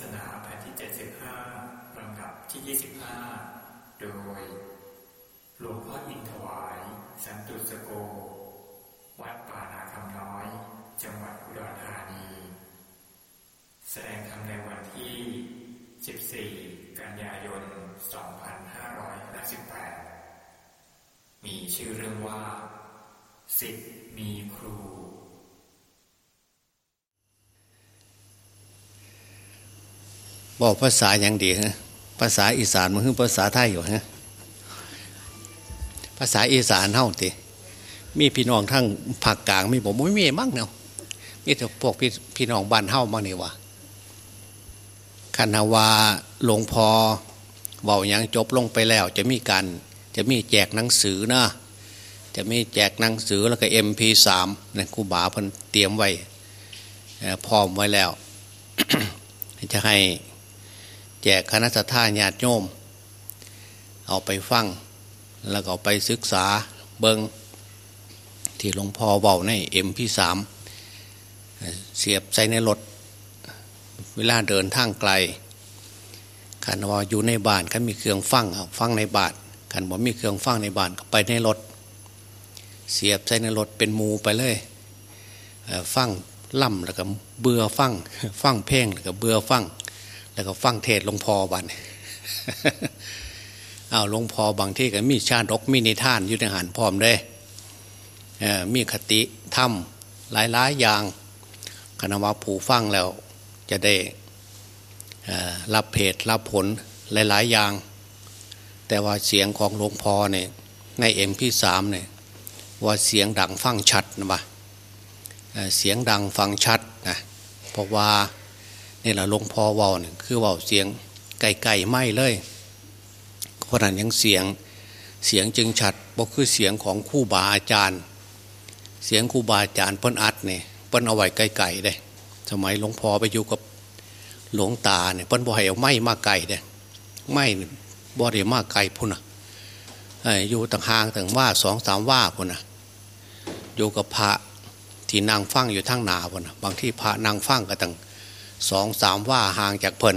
ศนาแผ่นที่ 75ลำดับที่ 25 โดย หลวงพ่ออินทวาย สันตุสโก วัดป่านาคำน้อย จังหวัดอุดรธานี แสดงธรรมในวันที่ 14 กันยายน 2558 มีชื่อเรื่องว่าสิทธิ์มีครู บอกภาษาอย่างดีฮะภาษาอีสานมันคือภาษาไทยอยู่ฮะภาษาอีสานเท่าติมีพี่น้องทั้งภาคกลางมีผมไม่มีมั่งเนาะมีแต่พวกพี่พี่น้องบ้านเท่ามั่งนี่วะคณาวาหลวงพอเบาอย่างจบลงไปแล้ว จะมีการจะมีแจกหนังสือนะจะมีแจกหนังสือแล้วก็เอ็มพีสามนี่ยครูบาเพิ่นเตรียมไว้พร้อมไว้แล้ว จะให้ แจกคณะสัตยาญาติโยม เอาไปฟัง แล้วก็ไปศึกษาเบิงที่หลวงพ่อเบาในเอ็มพี่สามเสียบใส่ในรถ เวลาเดินทางไกลขันว่าอยู่ในบ้านขันมีเครื่องฟังฟังในบานขันบอกมีเครื่องฟังในบ้านก็ไปในรถ เสียบใส่ในรถเป็นมูไปเลยฟังล่ำแล้วก็เบื่อฟังฟังเพลงแล้วก็เบื่อฟัง แล้วก็ฟังเทศหลวงพ่อบันเอาหลวงพ่อบางที่ก็มีชาดกมีนิทานยู่ในหันพร้อมได้มีคติธรรมหลายหลายอย่างคณะว่าผู้ฟังแล้วจะได้รับเพจรับผลหลาย ๆ อย่าง แต่ว่าเสียงของหลวงพ่อเนี่ยในเอ็มพี่สามเนี่ยว่าเสียงดังฟังชัดนะบ้าเสียงดังฟังชัดนะเพราะว่า นี่แหละหลวงพ่อว่าเนี่ยคือว่าเสียงไก่ๆไม่เลยเพราะนั้นยังเสียงเสียงจึงชัดเพราะคือเสียงของคู่บาอาจารย์ เสียงคู่บาอาจารย์เพิ่นอัดเนี่ยเพิ่นเอาไว้ไก่ๆเลยสมัยหลวงพ่อไปอยู่กับหลวงตาเนี่ยเพิ่นบ่ให้เอาไม้มาไก่เด้ไม้บ่ได้มาไก่พุ่นอะอยู่ต่างห่างต่างว่าสองสามว่าพุ่นอะอยู่กับพระที่นางฟังอยู่ทั้งหนาพุ่นอะบางที่พระนางฟังก็ต่าง สองสามว่าห่างจากเพลิน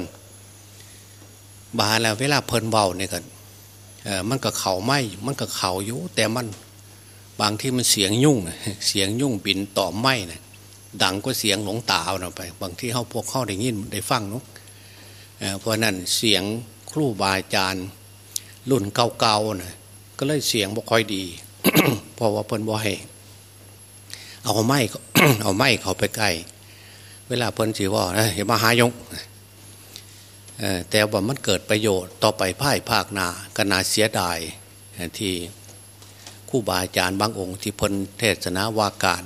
บาแล้วเวลาเพลินเบาเนี่ยกันมันก็เข่าไม่มันก็เข่าอยู่แต่มันบางที่มันเสียงยุ่ง เสียงยุ่งบินต่อไม่นะดังก็เสียงหลงตาเอาไป บางที่เขาพวกเข้าได้ยินได้ฟังนุกเพราะนั้นเสียงครูบาอาจารย์รุ่นเก่าๆนะก็เลยเสียงบ่ค่อยดีเพราะว่าเพิ่นบ่ให้เอาไม้เอาไม้เขาไปใกล้ เวลาเพิ่นสีว่าเห็นมาหายงแต่ว่ามันเกิดประโยชน์ต่อไปภายภาคนาก็นาเสียดายที่คู่บาอาจารย์บางองค์ ที่เพิ่นเทศนาวาการ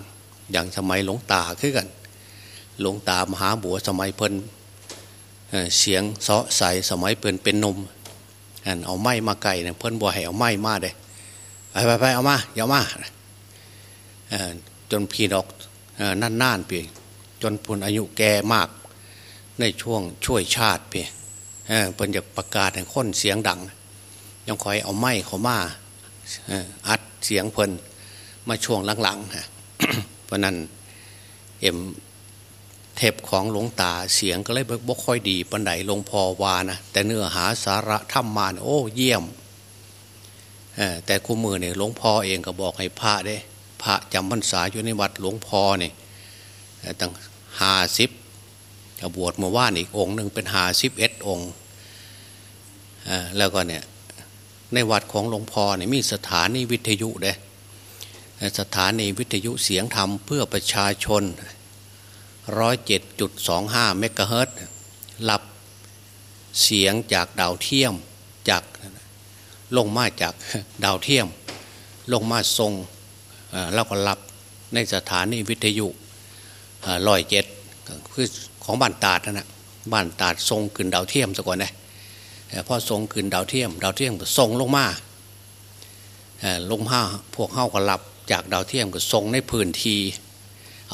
อย่างสมัยหลวงตาขึ้นกันหลวงตามหาบัวสมัยเพิ่นเสียงเสาะใสสมัยเพิ่นเป็นนมเอาไม้มาไก่เนี่ยเพิ่นบัวให้เอาไม้มาได้ไปไปไปเอามาเดี๋ยวมาจนพี่ดอกนั่นๆเพียง จนพลอายุแก่มาก ในช่วงช่วยชาติเพี่เพิ่นจะประกาศให้คนเสียงดัง ยังคอยเอาไม้เขามาอัดเสียงเพิ่นมาช่วงหลังๆเพราะนั้นเอ็มเทปของหลวงตาเสียงก็เลยบกค่อยดีปันไดหลวงพ่อวานะแต่เนื้อหาสาระธรรมมาโอ้เยี่ยมแต่คู่มือเนี่ยหลวงพ่อเองก็บอกให้พระได้ พระจำพรรษาอยู่ในวัดหลวงพ่อเนี่ยตั้ง ห้าสิบบวชมาว่านอีกองหนึ่งเป็นห้าสิบเอ็ดองค์แล้วก็เนี่ยในวัดของหลวงพ่อเนี่ยมีสถานีวิทยุเด้สถานีวิทยุเสียงธรรมเพื่อประชาชนร้อยเจ็ดจุดสองห้าเมกะเฮิรตรับเสียงจากดาวเทียมจากลงมาจากดาวเทียม ลงมาทรงแล้วก็รับในสถานีวิทยุ ลอยเจ็ดคือของบ้านตาดนะบ้านตาดทรงขึ้นดาวเทียมซะก่อนนะพอทรงขึ้นดาวเทียม ดาวเทียมก็ทรงลงมาลงมาพวกเข้าก็หลับจากดาวเทียมก็ทรงในพื้นที่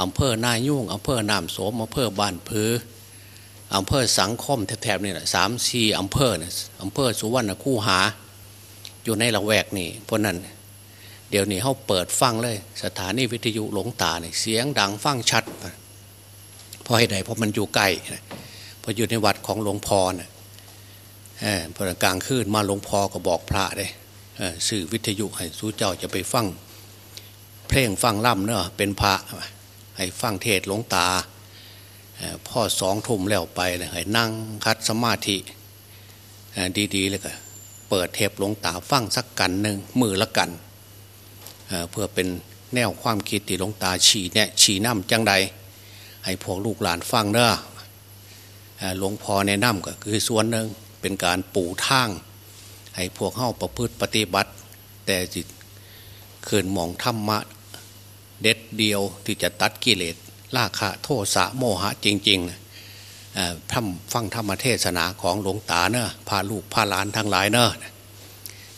อำเภอนายุ่งอำเภอนามโสมอำเภอบ้านพืออำเภอสังคมแถบนี่แหละสามสี่อำเภอเนี่ยอำเภอสุวรรณคูหา อยู่ในละแวกนี่เพราะนั้น เดี๋ยวนี้เขาเปิดฟังเลย สถานีวิทยุหลงตาเนี่ยเสียงดังฟังชัดเพราะให้ใดเพราะมันอยู่ใกล้พออยู่ในวัดของหลวงพ่อเนะ่ยพอกลางคืนมาหลวงพ่อก็บอกพระเลยสื่อวิทยุให้สู้เจ้าจะไปฟังเพลงฟังล่ำเนอะเป็นพระให้ฟังเทศหลวงตาพ่อสองทุ่มแล้วไปเลยให้นั่งคัดสมาธิดีๆเลยก็เปิดเทปหลวงตาฟังสักกันหนึ่งมือละกัน เพื่อเป็นแนวความคิดที่หลวงตาฉีเนี่ยฉีน้ำจังใด ให้พวกลูกหลานฟังเนอะหลวงพ่อแนะนำก็คือส่วนหนึ่งเป็นการปูทาง ให้พวกเข้าประพฤติปฏิบัติ แต่จิตคืนมองธรรมะ เด็ดเดียวที่จะตัดกิเลสราคะโทสะโมหะจริงๆทำฟังธรรมเทศนาของหลวงตาเนอะพาลูกพาหลานทั้งหลายเนอะ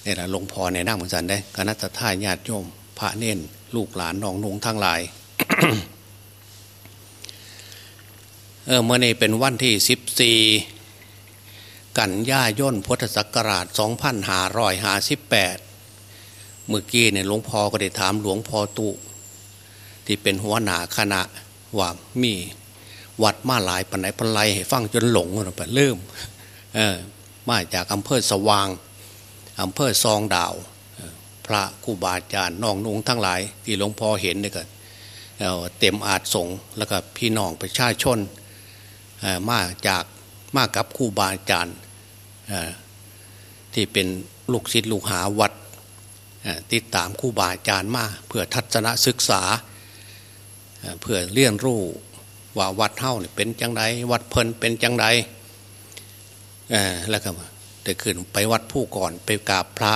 นี่แหละหลวงพ่อในนั่งเหมือนกันได้คณะทาญาติโยม ระเน้นลูกหลานน้องนุ่งทั้งหลายเออเมื่อนี้เป็นวันที่สิบสี่กันย่าย่นพุทธศักราชสองพันห้าร้อยห้าสิบแปดเมื่อกี้เนี่ยหลวงพ่อก็ได้ถามหลวงพ่อตุ ที่เป็นหัวหน้าคณะว่ามีวัดมาหลายปันไหนปันไรให้ฟังจนหลงไปเริ่มเออมาจากอำเภอสว่างอำเภอซองดาว พระกูบาอาจารย์น้องนุงทั้งหลาย ที่หลวงพ่อเห็นเนี่ยก็เต็มอาจสงแล้วก็พี่น้องประชาชนมาจากมากับครูบาอาจารย์ที่เป็นลูกศิษย์ลูกหาวัดติดตามครูบาอาจารย์มาเพื่อทัศนศึกษาเพื่อเลี่ยนรู้ว่าวัดเท่าเนี่ยเป็นจังไดวัดเพลินเป็นจังไดแล้วก็แต่ขึ้นไปวัดผู้ก่อนไปกราบพระ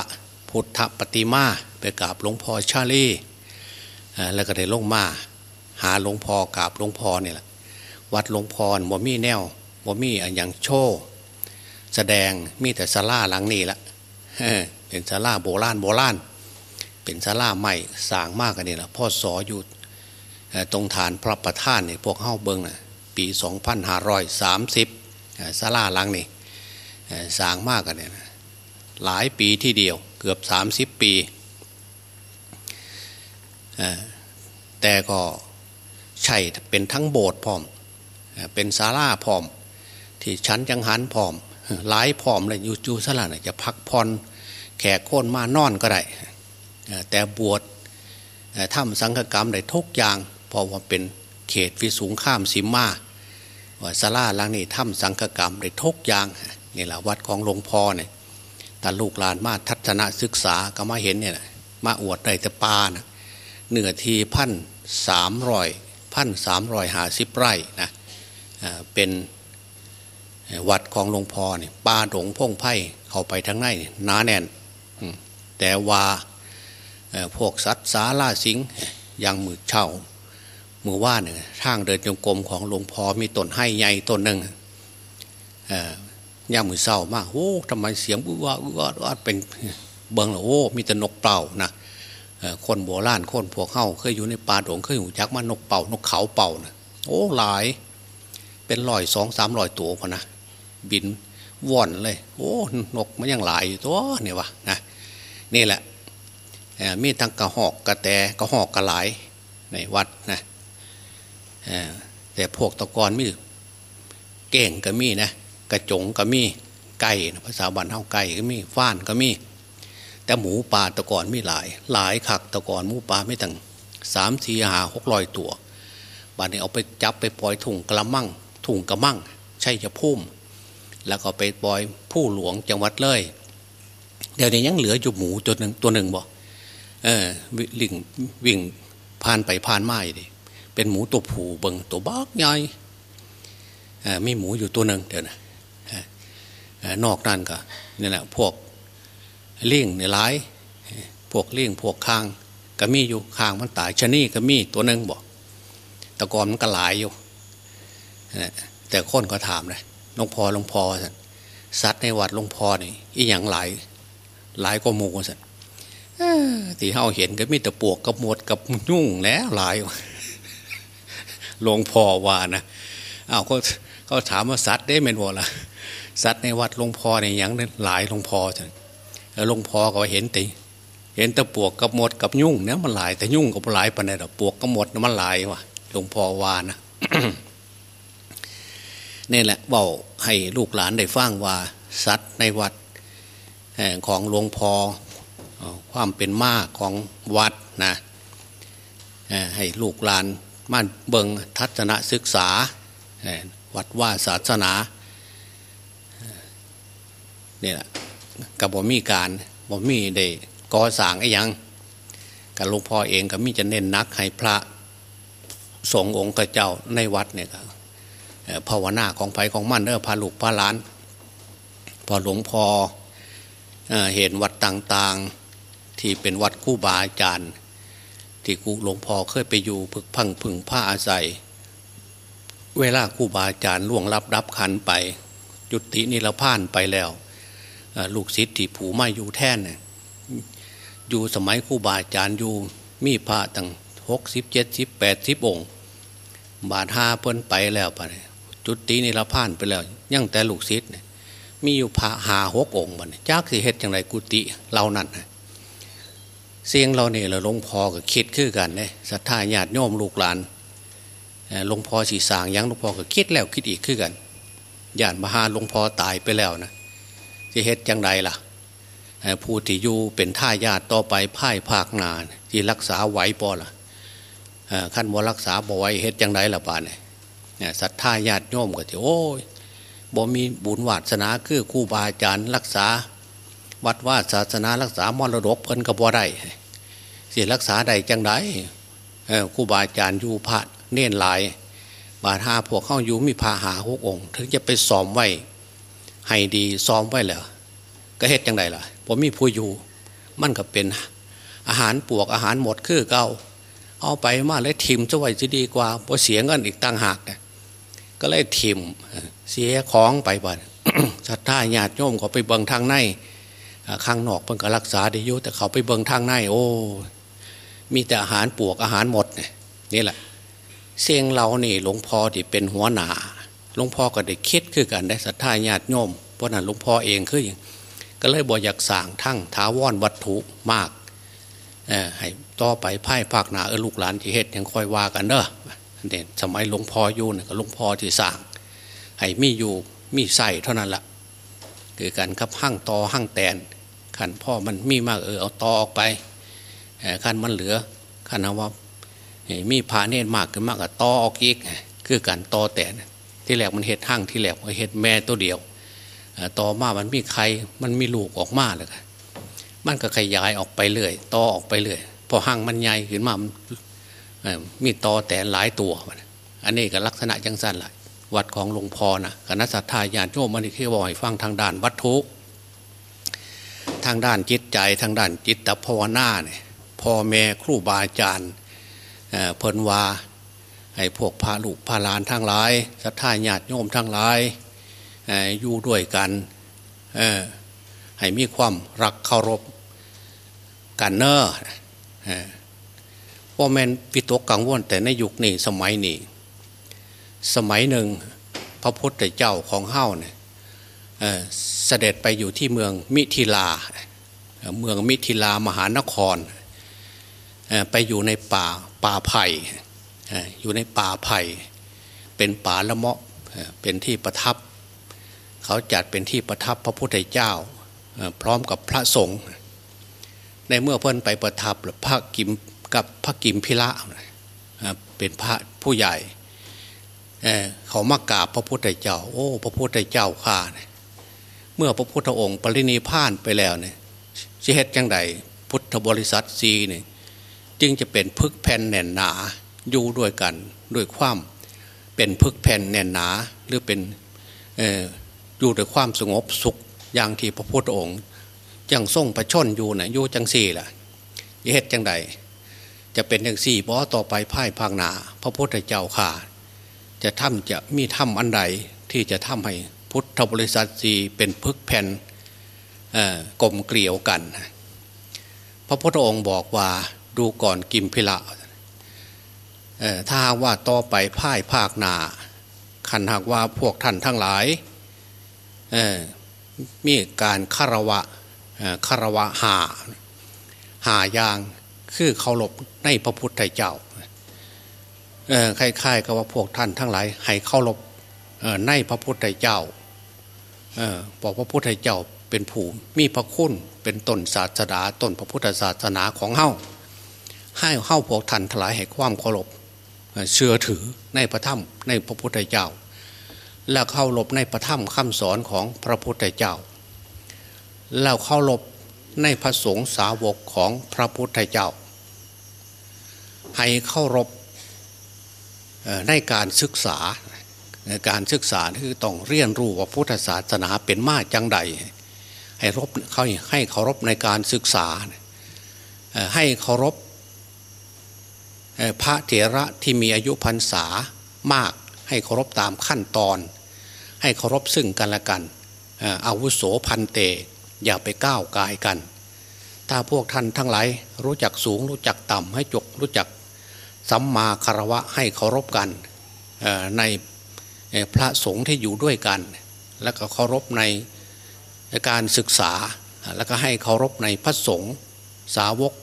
พุทธปฏิมาไปกราบหลวงพ่อชาลีแล้วก็ได้ลงมา หาหลวงพ่อกราบหลวงพ่อเนี่ยแหละวัดหลวงพ่อบ่มีแนวบ่มีอย่างโชว์แสดงมีแต่ซาลาหลังนี้ละเป็นซาลาโบราณโบราณเป็นซาลาใหม่สร้างมากกันนี่แหละพ่อสออยู่ตรงฐานพระประธานเนี่ยพวกเข้าเบิงนะปี2530ศาลาหลังนี่สร้างมากกันเนี่ยหลายปีที่เดียว กือบ30ปี แต่ก็ใช่เป็นทั้งโบสถ์พร้อม เป็นศาลาพร้อม ที่ชั้นจังหันพร้อม หลายพร้อมเลยอยู่จูสลาเนี่ยจะพักพรแขกโค่นมานอนก็ได้ แต่บวชทำสังฆกรรมได้ทุกอย่างเพราะว่าเป็นเขตวิสูงข้ามสิมมาว่าสลาลังนี่ทำสังฆกรรมได้ทุกอย่างนี่แหละวัดของหลวงพ่อเนี่ย แต่ลูกหลานมาทัศนศึกษาก็มาเห็นเนี่ยมาอวดได้แต่ปานะเหนือทีพันสามร้อยพันสามร้อยหาสิบไร่นะเป็นวัดของหลวงพ่อเนี่ยป่าดงพงไพ่เข้าไปทางในหนาแน่นแต่ว่าพวกสัตว์สาล่าสิงยังมือเช่ามือว่าเนี่ยทางเดินจงกรมของหลวงพ่อมีต้นไห้ใหญ่ต้นหนึ่ง ย่างมือเศร้ามากโอ้ทำไมเสียงอื้อว่าอื้อว่าเป็นเบิงหรอโอ้มีแต่นกเป่านะคนโบราณคนพวกเข้าเคยอยู่ในป่าดงเคยอยู่จักมานกเป่านกเขาเป่านะโอ้หลาย เป็นลอยสองสามลอยตัวพอนะบินว่อนเลย โอ้นกมันยังหลายอยู่ตัวเนี่ยวะนะนี่แหละมีทั้งกระหอกกระแตกระหอกกระหลายในวัดนะแต่พวกตะกอนมีเก่งก็มีนะ กระจงก็มีไก่ภาษาบ้านเฮาไก่ก็มีฟ้านก็มี แต่หมูป่าตะกอนมีหลาย หลายขักตะกอนหมูป่าไม่ตั้งสามสี่หาหกรอยตัวบ้านนี้เอาไปจับไปปล่อยถุงกระมังถุงกระมังใช่จะพุ่มแล้วก็ไปปล่อยผู้หลวงจังหวัดเลย เดี๋ยวนี้ยังเหลืออยู่หมูตัวหนึ่งตัวหนึ่งบอกเออวิ่งวิ่งผ่านไปผ่านมาดิเป็นหมูตัวผูเบิงตัวบักใหญ่มีหมูอยู่ตัวหนึ่งเดี๋ยวนะ นอกนั้นก็นี่แหละพวกเลี้ยงในร้ายพวกเลี้ยงพวกคางก็มีอยู่คางมันตายชนีก็มีตัวหนึ่งบอกตะกอนมันก็หลายอยู่แต่คนก็ถามเลยหลวงพ่อหลวงพ่อสัตว์ในวัดหลวงพ่อนี่อีหยังหลายหลายก็มูสันที่เฮาเห็นก็มีแต่ปวกกับหมดกับยุ่งแล้วหลายหลวงพ่อว่านะอ้าวเขาเขาถามว่าสัตว์ได้เมนวล่ะ สัตว์ในวัดหลวงพ่อเนี่ยยังหลายหลวงพ่อจังแล้วหลวงพ่อก็เห็นติเห็นแต่ปวกกับหมดกับยุ่งเนี่ยมันหลายแต่ยุ่งกับหลายปนใดดอกปวกกับหมดมันหลายวะหลวงพ่อว่านะนี่แหละเบาให้ลูกหลานได้ฟังว่าสัตว์ในวัดของหลวงพอ่อความเป็นมากของวัดนะให้ลูกหลานมั่นเบิงทัศนศึกษาวัดว่าศาสนา เนี่ยกับบ่มีการบ่มีได้ก่อสร้างไอ้ยังกับหลวงพ่อเองก็มีจะเน้นนักให้พระสงฆ์องค์เจ้าในวัดเนี่ยภาวนาของไผของมันเออพาลูกพาล้าน พอหลวงพ่อเห็นวัดต่างๆ ที่เป็นวัดคู่บาอาจารย์ที่กูหลวงพ่อเคยไปอยู่พึกพังพึ่งผ้าอาศัย เวลาคู่บาอาจารย์ล่วงรับรับขันไป จุตินิรพานไปแล้ว ลูกศิษย์ที่ผูมาอยู่แท่นเนี่ยอยู่สมัยคู่บาอาจารย์อยู่มีพระตั้งหกสิบเจ็ดสิบแปดสิบองค์ บาทห้าเพิ่นไปแล้วไปจุดตินิรพานไปแล้ว ยังแต่ลูกศิษย์เนี่ยมีอยู่พระหาหกองค์บันจากสิเหตุอย่างไรกุฏิเรานั่นเสียงเราเนี่ยเราหลวงพ่อก็คิดขึ้นกันเนี่ยศรัทธาญาติโยมลูกหลานหลวงพ่อสีสางยังหลวงพ่อก็คิดแล้วคิดอีกขึ้นกันญาติมหาหลวงพ่อตายไปแล้วนะ จะเหตุอย่างไรล่ะผู้ที่อยู่เป็นท่าญาติต่อไปพ่ายภาคนาที่รักษาไหวปอล่ะขั้นบ่รักษาบ่ไหวเหตุอย่างไรล่ะป่านเนี่ยศรัทธาญาติโยมก็จะโอ้ยบ่มีบุญวาสนาคือครูบาอาจารย์รักษา วัดว่าศาสนารักษามรดกเพิ่นก็บ่ได้สียรักษาใดจังไดครูบาอาจารย์อยู่พระเน้นหลาย บาทหาพวกเข้าอยู่มีพาหาหกองถึงจะไปซ้อมไว้ ให้ดีซ้อมไว้แล้วก็เฮ็ดจังไดล่ะ ผมมีผู้อยู่ มันก็เป็นอาหารปวกอาหารหมดคือเก่าเอาไปมาเลยทิมจะไหวจะดีกว่าพอเสียเงินอีกตั้งหากก็เลยทิมเสียของไปบ่นศรัทธาญาติโยมเขาไปเบิงทางในข้างนอกเพิ่งก็รักษาได้ยุแต่เขาไปเบิงทางในโอ้ มีแต่อาหารปวกอาหารหมดเนี่แหละ เสียงเรานี่หลวงพ่อที่เป็นหัวหนา หลวงพ่อก็ได้คิดคือกันได้ศรัทธาญาติโยมเพราะนั้นหลวงพ่อเองคืออย่างก็เลยบอกอยากสั่งทั้งท้าวอนวัตถุมากให้ต่อไปไพ่ภาคหนาเออลูกหลานที่เฮ็ดยังค่อยว่ากันเนอะเด่นสมัยหลวงพ่ออยู่เนี่ยก็หลวงพ่อที่สั่งให้มีอยู่มีใส่เท่านั้นละคือการขับห้างตอห้างแตนขันพ่อมันมีมากเออเอาตอออกไปขันมันเหลือขันว่ามีพาเนตมากขึ้นมากกับตอออกอีกคือการตอแตน ที่แหลกมันเห็ดห้างที่แหลกมันเห็ดแม่ตัวเดียว ต่อมามันมีใครมันมีลูกออกมาเลยมันก็ขยายออกไปเรื่อยต่อออกไปเรื่อยพอห้างมันใหญ่ขึ้นมามีตอแต่หลายตัว อันนี้ก็ลักษณะจังสั้นแหละวัดของหลวงพ่อนะคณะสัตยาญาณโยมมันที่บอกให้ฟังทางด้านวัตถุทางด้านจิตใจทางด้านจิตภาวนาเนี่ยพ่อแม่ครูบาอาจารย์เพิ่นวา ให้พวกพาลูกพาลานทั้งหลายสัตยาญาติโยมทั้งหลายอยู่ด้วยกันให้มีความรักเคารพกันเนอว่าแมนปิตกกังวลแต่ในยุคนี้สมัยนี้สมัยหนึ่งพระพุทธเจ้าของเฮ้าเนี่ยเสด็จไปอยู่ที่เมืองมิถิลา เมืองมิถิลามหานคร ไปอยู่ในป่าป่าไผ่ อยู่ในป่าไผ่ เป็นป่าละเมาะเป็นที่ประทับ เขาจัดเป็นที่ประทับพระพุทธเจ้า พร้อมกับพระสงฆ์ในเมื่อเพิ่อนไปประทับพระกิมกับพระกิมพิละเป็นพระผู้ใหญ่เขามากราบพระพุทธเจ้า โอ้ พระพุทธเจ้าข้าเมื่อพระพุทธองค์ปรินิพานไปแล้วเนี่ยชิเหตุจังใดพุทธบริษัทซีเนี่ยจึงจะเป็นพึกแผ่นแน่นหนา อยู่ด้วยกันด้วยความเป็นพึกแผ่นแน่นหนาหรือเป็นอยู่ด้วยความสงบสุขอย่างที่พระพุทธองค์ยังทรงประชนอยู่นะอยู่จังสี่ล่ะเหตุจังใดจะเป็นจังสี่บอต่อไปพ่ายพังนาพระพุทธเจ้าข่าจะทำจะมีถ้ำอันใดที่จะทำให้พุทธบริษัทสีเป็นพึกแผ่นกลมเกลียวกัน พระพุทธองค์บอกว่าดูก่อนกิมพิละ ถ้าว่าต่อไปพ่ายภาคนาขันหากว่าพวกท่านทั้งหลายมีการคารวะคารวะหาหายางคือเคารพในพระพุทธเจ้าคล้ายๆกับว่าพวกท่านทั้งหลายให้เคารพในพระพุทธเจ้าบอกพระพุทธเจ้าเป็นผู้มีพระคุณเป็นต้นศาสดาต้นพระพุทธศาสนาของเฮาให้เฮาพวกท่านทั้งหลายให้ความเคารพ เชื่อถือในพระธรรมในพระพุทธเจ้า และเคารพในพระธรรมคำสอนของพระพุทธเจ้า แล้วเคารพในพระสงฆ์สาวกของพระพุทธเจ้า ให้เคารพในการศึกษาการศึกษาคือต้องเรียนรู้ว่าพุทธศาสนาเป็นมาจังใด ให้รบเขาให้เคารพในการศึกษา ให้เคารพ พระเถระที่มีอายุพรรษามากให้เคารพตามขั้นตอน ให้เคารพซึ่งกันและกันอาวุโสพันเต อย่าไปก้าวกายกัน ถ้าพวกท่านทั้งหลายรู้จักสูงรู้จักต่ำให้จกรู้จักสัมมาคารวะให้เคารพกันในพระสงฆ์ที่อยู่ด้วยกัน แล้วก็เคารพในการศึกษา แล้วก็ให้เคารพในพระสงฆ์สาวก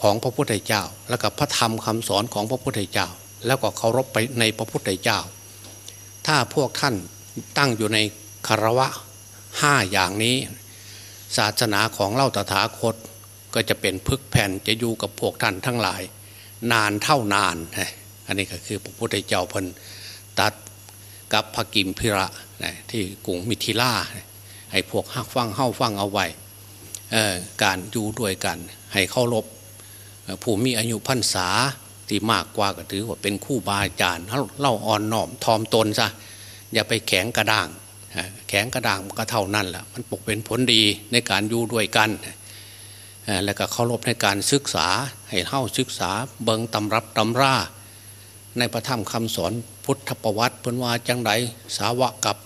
ของพระพุทธเจ้า แล้วก็พระธรรมคำสอนของพระพุทธเจ้า แล้วก็เคารพไปในพระพุทธเจ้า ถ้าพวกท่านตั้งอยู่ในคารวะห้าอย่างนี้ ศาสนาของเล่าตถาคตก็จะเป็นพึกแผ่นจะอยู่กับพวกท่านทั้งหลาย นานเท่านาน อันนี้ก็คือพระพุทธเจ้าพันตัดกับพระกิมพิระที่กรุงมิถิลาให้พวกฮักฟังเข้าฟังเอาไว้การอยู่ด้วยกัน ให้เคารพผู้มีอายุพรรษาที่มากกว่าก็ถือว่าเป็นคู่บาอาจารย์เล่าอ่อนน้อมทอมตนซะอย่าไปแข็งกระด้างแข็งกระด้างมันก็เท่านั้นแหละมันปกเป็นผลดีในการอยู่ด้วยกันแล้วก็เคารพในการศึกษาให้เข้าศึกษาเบิงตำรับตำรา ในพระธรรมคำสอนพุทธประวัติเพิ่นว่าจังไดสาวกกับ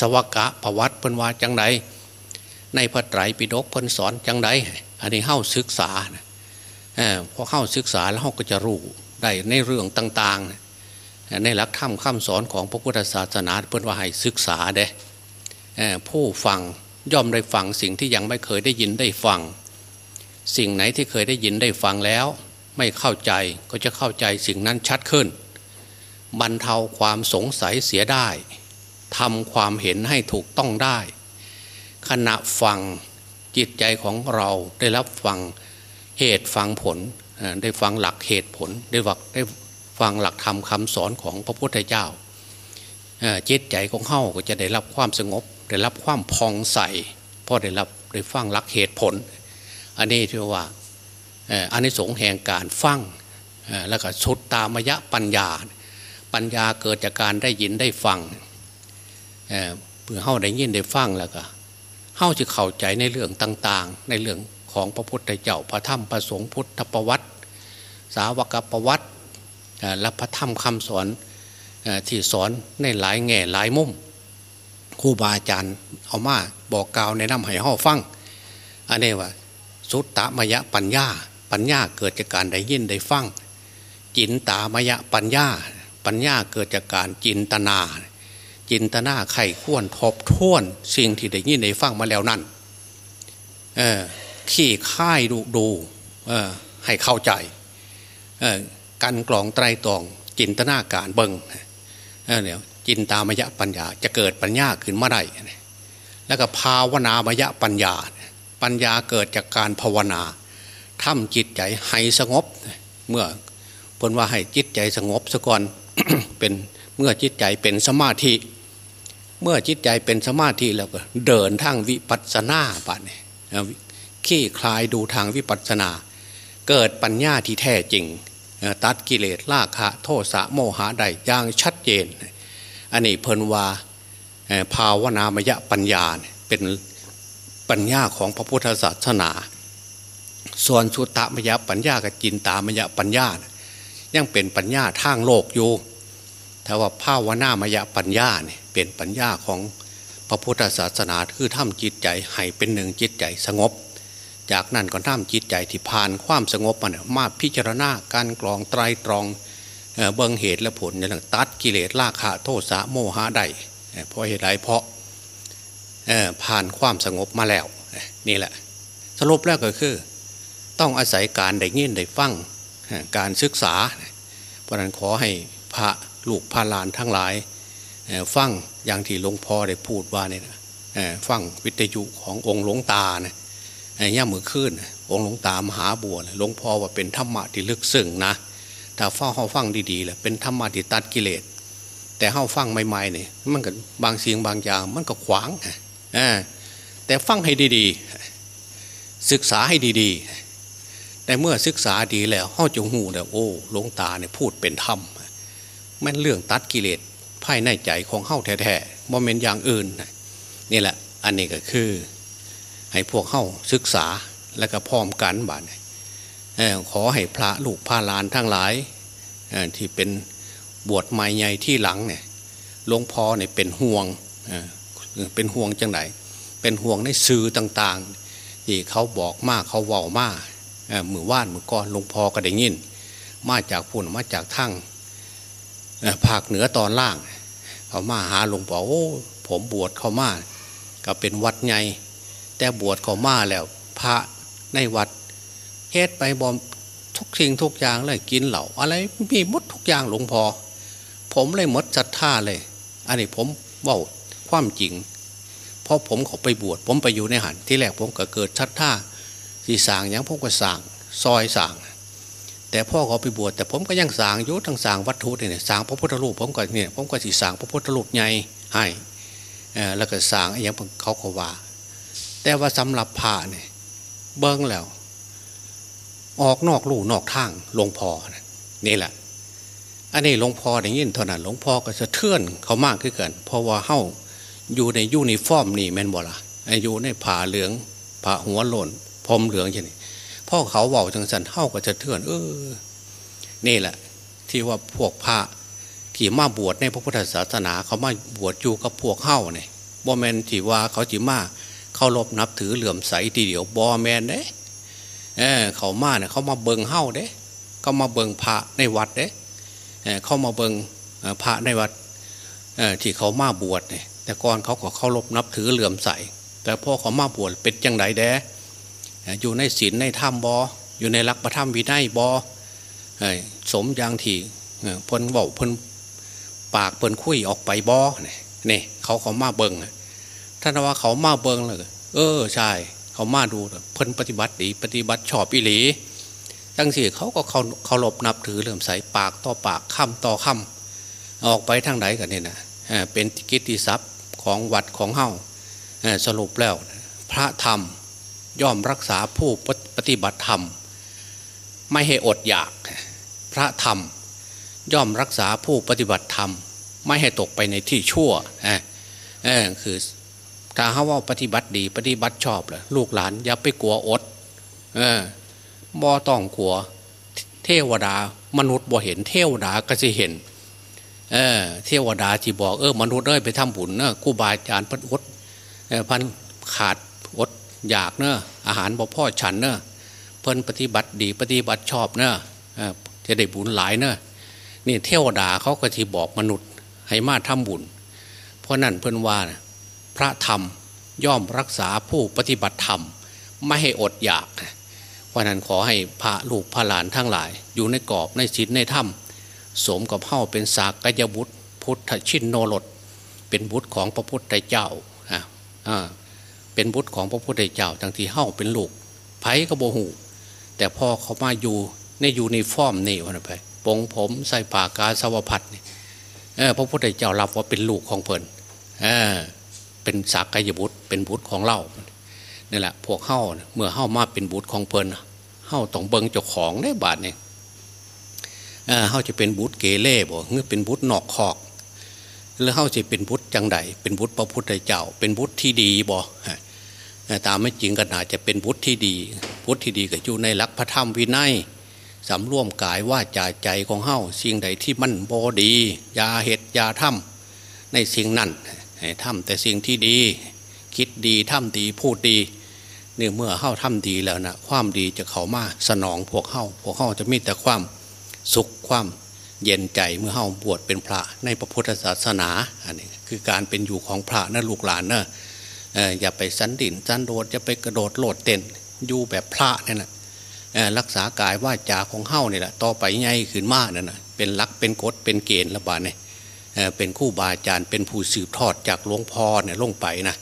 สวกะประวัติเพิ่นว่าจังได ในพระไตรปิฎกเพิ่นสอนจังไดอันนี้เข้าศึกษาพอเข้าศึกษาแล้วเขาก็จะรู้ได้ในเรื่องต่างๆ ในหลักธรรมคำสอนของพระพุทธศาสนาเพิ่นว่าให้ศึกษาเด้ผู้ฟังย่อมได้ฟังสิ่งที่ยังไม่เคยได้ยินได้ฟัง สิ่งไหนที่เคยได้ยินได้ฟังแล้ว ไม่เข้าใจก็จะเข้าใจสิ่งนั้นชัดขึ้น บรรเทาความสงสัยเสียได้ทำความเห็นให้ถูกต้องได้ ขณะฟังจิตใจของเราได้รับฟังเหตุฟังผลได้ฟังหลักเหตุผลได้ฟังได้ฟังหลักธรรมคำสอนของพระพุทธเจ้าจิตใจของเฮาก็จะได้รับความสงบ ได้รับความพองใสเพราะได้รับได้ฟังหลักเหตุผล อันนี้ที่ว่าอันนี้สงแห่งการฟังแล้วก็ชุดตามยะปัญญา ปัญญาเกิดจากการได้ยินได้ฟังเพื่อเข้าได้ยินได้ฟังแล้วก็ เข้าจะเข้าใจในเรื่องต่างๆ ในเรื่องของพระพุทธเจ้าพระธรรมพระสงฆ์พุทธประวัติ สาวกประวัติและพระธรรมคำสอนที่สอนในหลายแง่หลายมุมครูบาอาจารย์เอามาบอกกล่าวในน้ำให้ห่อฟังอันนี้ว่า สุตตมยะปัญญา ปัญญาเกิดจากการได้ยินได้ฟังจินตามยะปัญญา ปัญญาเกิดจากการจินตนา จินตนาไข่ข้วนทบท้วน สิ่งที่ได้ยินได้ฟังมาแล้วนั่นเออขี้ค่ายดูดูเออให้เข้าใจเออกันกลองไตรตอง จินตนาการเบิงเออเนี่ยจินตามยะปัญญา จะเกิดปัญญาขึ้นมาได้แล้วก็ภาวนามยะปัญญา ปัญญาเกิดจากการภาวนาทำจิตใจให้สงบ เมื่อพนว่าให้จิตใจสงบซะก่อนเป็นเมื่อจิตใจเป็นสมาธิ เมื่อจิตใจเป็นสมาธิแล้วก็ เดินทางวิปัสสนาปเนี่ยขี้คลายดูทางวิปัสสนา เกิดปัญญาที่แท้จริง ตัดกิเลสราคะ โทสะโมหะได้อย่างชัดเจน อันนี้เพลนว่าภาวนามยปัญญาเป็นปัญญาของพระพุทธศาสนา ส่วนสุตตมยปัญญากับจินตามยปัญญา ยังเป็นปัญญาทางโลกอยู่ แต่ว่าภาวนามยปัญญาเนี่ยเป็นปัญญาของพระพุทธศาสนาคือทำจิตใจให้เป็นหนึ่งจิตใจสงบ จากนั้นก็ทำจิตใจที่ผ่านความสงบมันมาพิจารณาการกรองไตรตรองเบื้องเหตุและผลอย่างตัดกิเลสราคะโทสะโมหะได้เพราะเหตุไรเพราะผ่านความสงบมาแล้วนี่แหละ สรุปแล้วก็คือ ต้องอาศัยการได้ยินได้ฟังการศึกษา เพราะนั้นขอให้พระ ลูกพระลานทั้งหลายฟังอย่างที่หลวงพ่อได้พูดว่าเนี่ยฟังวิทยุขององค์หลวงตาเนี่ยย่ามือขึ้นองค์หลวงตามหาบัวหลวงพ่อว่าเป็นธรรมะที่ลึกซึ้งนะถ้าฟังเขาฟังดีๆแหละเป็นธรรมะที่ตัดกิเลส แต่เขาฟังใหม่ๆเนี่ยมันก็บางเสียงบางอย่างมันก็ขวางแต่ฟังให้ดีๆ ศึกษาให้ดีๆแต่เมื่อศึกษาดีแล้วเขาจะหูแล้วโอ้หลวงตาเนี่ยพูดเป็นธรรม มันเรื่องตัดกิเลสภายในใจของเข้าแท้ๆโมเมนต์อย่างอื่นนี่แหละ อันนี้ก็คือ ให้พวกเข้าศึกษาแล้วก็พร้อมกันบ้านขอให้พระลูกพาลานทั้งหลายที่เป็นบวชใหม่ใหญ่ที่หลังเนี่ยหลวงพ่อเนี่ยเป็นห่วงเป็นห่วงจังไหนเป็นห่วงในสื่อต่างๆ ที่เขาบอกมากเขาเว้ามากมือว่านมือก้อนหลวงพ่อก็ได้ยิน มาจากพุ่นมาจากทั้ง ภาคเหนือตอนล่าง เขามาหาหลวงพ่อโอ้ผมบวชเขามาก็เป็นวัดใหญ่แต่บวชเขามาแล้ว พระในวัดเฮ็ดไปบอมทุกสิ่งทุกอย่างเลยกินเหล่าอะไรมีมดทุกอย่างหลวงพ่อผมเลยมดจัดท่าเลย อันนี้ผมว่าความจริงพอผมเขาไปบวชผมไปอยู่ในหันที่แรกผมก็เกิดชัดท่าสีสางอย่างผมก็สาง ซอยสาง แต่พ่อเขาไปบวชแต่ผมก็ยังสางยุทั้งสางวัตถุเนี่ยสางพระพุทธรูปผมก็เนี่ยผมก็สีสางพระพุทธรูปใหญ่ให้แล้วก็สางอย่างเขาก็ว่า แต่ว่าสำหรับผ่าเนี่ยเบิ้งแล้ว ออกนอกลู่นอกทางหลวงพ่อนี่แหละ อันนี้หลวงพ่ออย่างนี้เท่านั้นหลวงพ่อก็จะเทือนเขามากขึ้นเกันเพราะว่าเฮ้าอยู่ในยูนิฟอร์มนี่แม่นบ่ละอยู่ในผ่าเหลืองผ่าหัวหล่นพรมเหลืองอย่างนี้ พ่อเขาเบาจังสันเท่ากับจะเทือนเออ นี่แหละ ที่ว่าพวกพระที่มาบวชในพระพุทธศาสนา เขามาบวชอยู่กับพวกเข้าเนี่ยบอแมนที่ว่าเขาจีมาเขาลบนับถือเหลื่อมใสทีเดียวบอแมนเด้เออเขามาเนี่ยเขามาเบิงเข้าเด้เขามาเบิงพระในวัดเด้เเขามาเบิงพระในวัดที่เขามาบวชเนี่ยแต่ก่อนเขาก็เคารพนับถือเหลื่อมใสแต่พ่อเขามาบวชเป็นจังไดแด้ อยู่ในศีลในถ้ำบออยู่ในรักประธรรมวินัยบอสมอย่างที่เพิ่นบอกเพิ่นปากเพิ่นคุยออกไปบอเนี่ยเขาเขามาเบิงท่านว่าเขามาเบิงเลยเออใช่เขามาดูเพิ่นปฏิบัติดีปฏิบัติชอบอิหลีจังสี่เขาก็เขาเขาลบนับถือเลื่อมใสปากต่อปากคำต่อคำออกไปทางไหนกันเนี่ยนะเป็นกิตติศัพท์ของวัดของเฮาสรุปแล้ว พระธรรม ย่อมรักษาผู้ปฏิบัติธรรม ไม่ให้อดอยาก พระธรรม ย่อมรักษาผู้ปฏิบัติธรรม ไม่ให้ตกไปในที่ชั่วคือถ้าเขาว่าปฏิบัติดีปฏิบัติชอบเลยลูกหลานอย่าไปกลัวอดบ่ต้องกลัวเทวดามนุษย์บ่เห็นเทวดาก็จะเห็น เออ เทวดาที่บอกเออมนุษย์เอ้ยไปทำบุญเนอะกูบาอาจารย์พันอดพันขาด อยากเนอะอาหารบ่พ่อฉันเนอะเพิ่นปฏิบัติดีปฏิบัติชอบเนอะจะได้บุญหลายเนอะนี่เทวดาเขาก็ที่บอกมนุษย์ ให้มาทำบุญ เพราะนั่นเพิ่นว่าพระธรรมย่อมรักษาผู้ปฏิบัติธรรม ไม่ให้อดอยากเพราะนั้นขอให้พระลูกพระหลานทั้งหลาย อยู่ในกรอบในศีลในธรรมสมกับเฮ้าเป็นสากยบุตร พุทธชินโนรดเป็นบุตรของพระพุทธเจ้าอ่า เป็นบุตรของพระพุทธเจ้าทั้งที่เฮ้าเป็นลูกไผ่กระโบหูแต่พ่อเขามาอยู่ในอยู่ในฟอร์มนี่วันไปปงผมใส่ปากกาสวพัดนี่พระพุทธเจ้ารับว่าเป็นลูกของเพลินเเป็นสากยบุตรเป็นบุตรของเรานี่แหละพวกเฮ้าเมื่อเฮ้ามาเป็นบุตรของเพลินเฮ้าต้องเบิงเจ้าของได้บาทเนี่ยเขาจะเป็นบุตรเกเล่บ่หรือเป็นบุตรนอกคอก หรือเขาจะเป็นบุตรจังไดเป็นบุตรพระพุทธเจ้า เป็นบุตรที่ดีบ่ตามไม่จริงก็น่าจะเป็นบุตรที่ดีบุตรที่ดีก็อยู่ในหลักพระธรรมวินัยสำร่วมกายว่าจาใจของเฮาสิ่งใดที่มันบอดียาเหตุยาทำในสิ่งนั้นทำแต่สิ่งที่ดี คิดดีทำดีพูดดีเนี่ยเมื่อเฮาทำดีแล้วนะความดีจะเข้ามาสนองพวกเฮาพวกเฮาจะมีแต่ความสุขความ เย็นใจเมื่อเฮาบวชเป็นพระในพระพุทธศาสนาอันนี้คือการเป็นอยู่ของพระนะลูกหลานเนะอย่าไปสันดินสันโดษอย่าไปกระโดดโลดเต้นอยู่แบบพระนี่แหละรักษากายว่าจาของเฮ้านี่แหละต่อไปไงขึ้นมากนั่นนะเป็นลักเป็นกฎเป็นเกณฑ์ระบาดเนี่ยเป็นคู่บาอาจารย์เป็นผู้สืบทอดจากหลวงพ่อเนี่ยลงไปนะ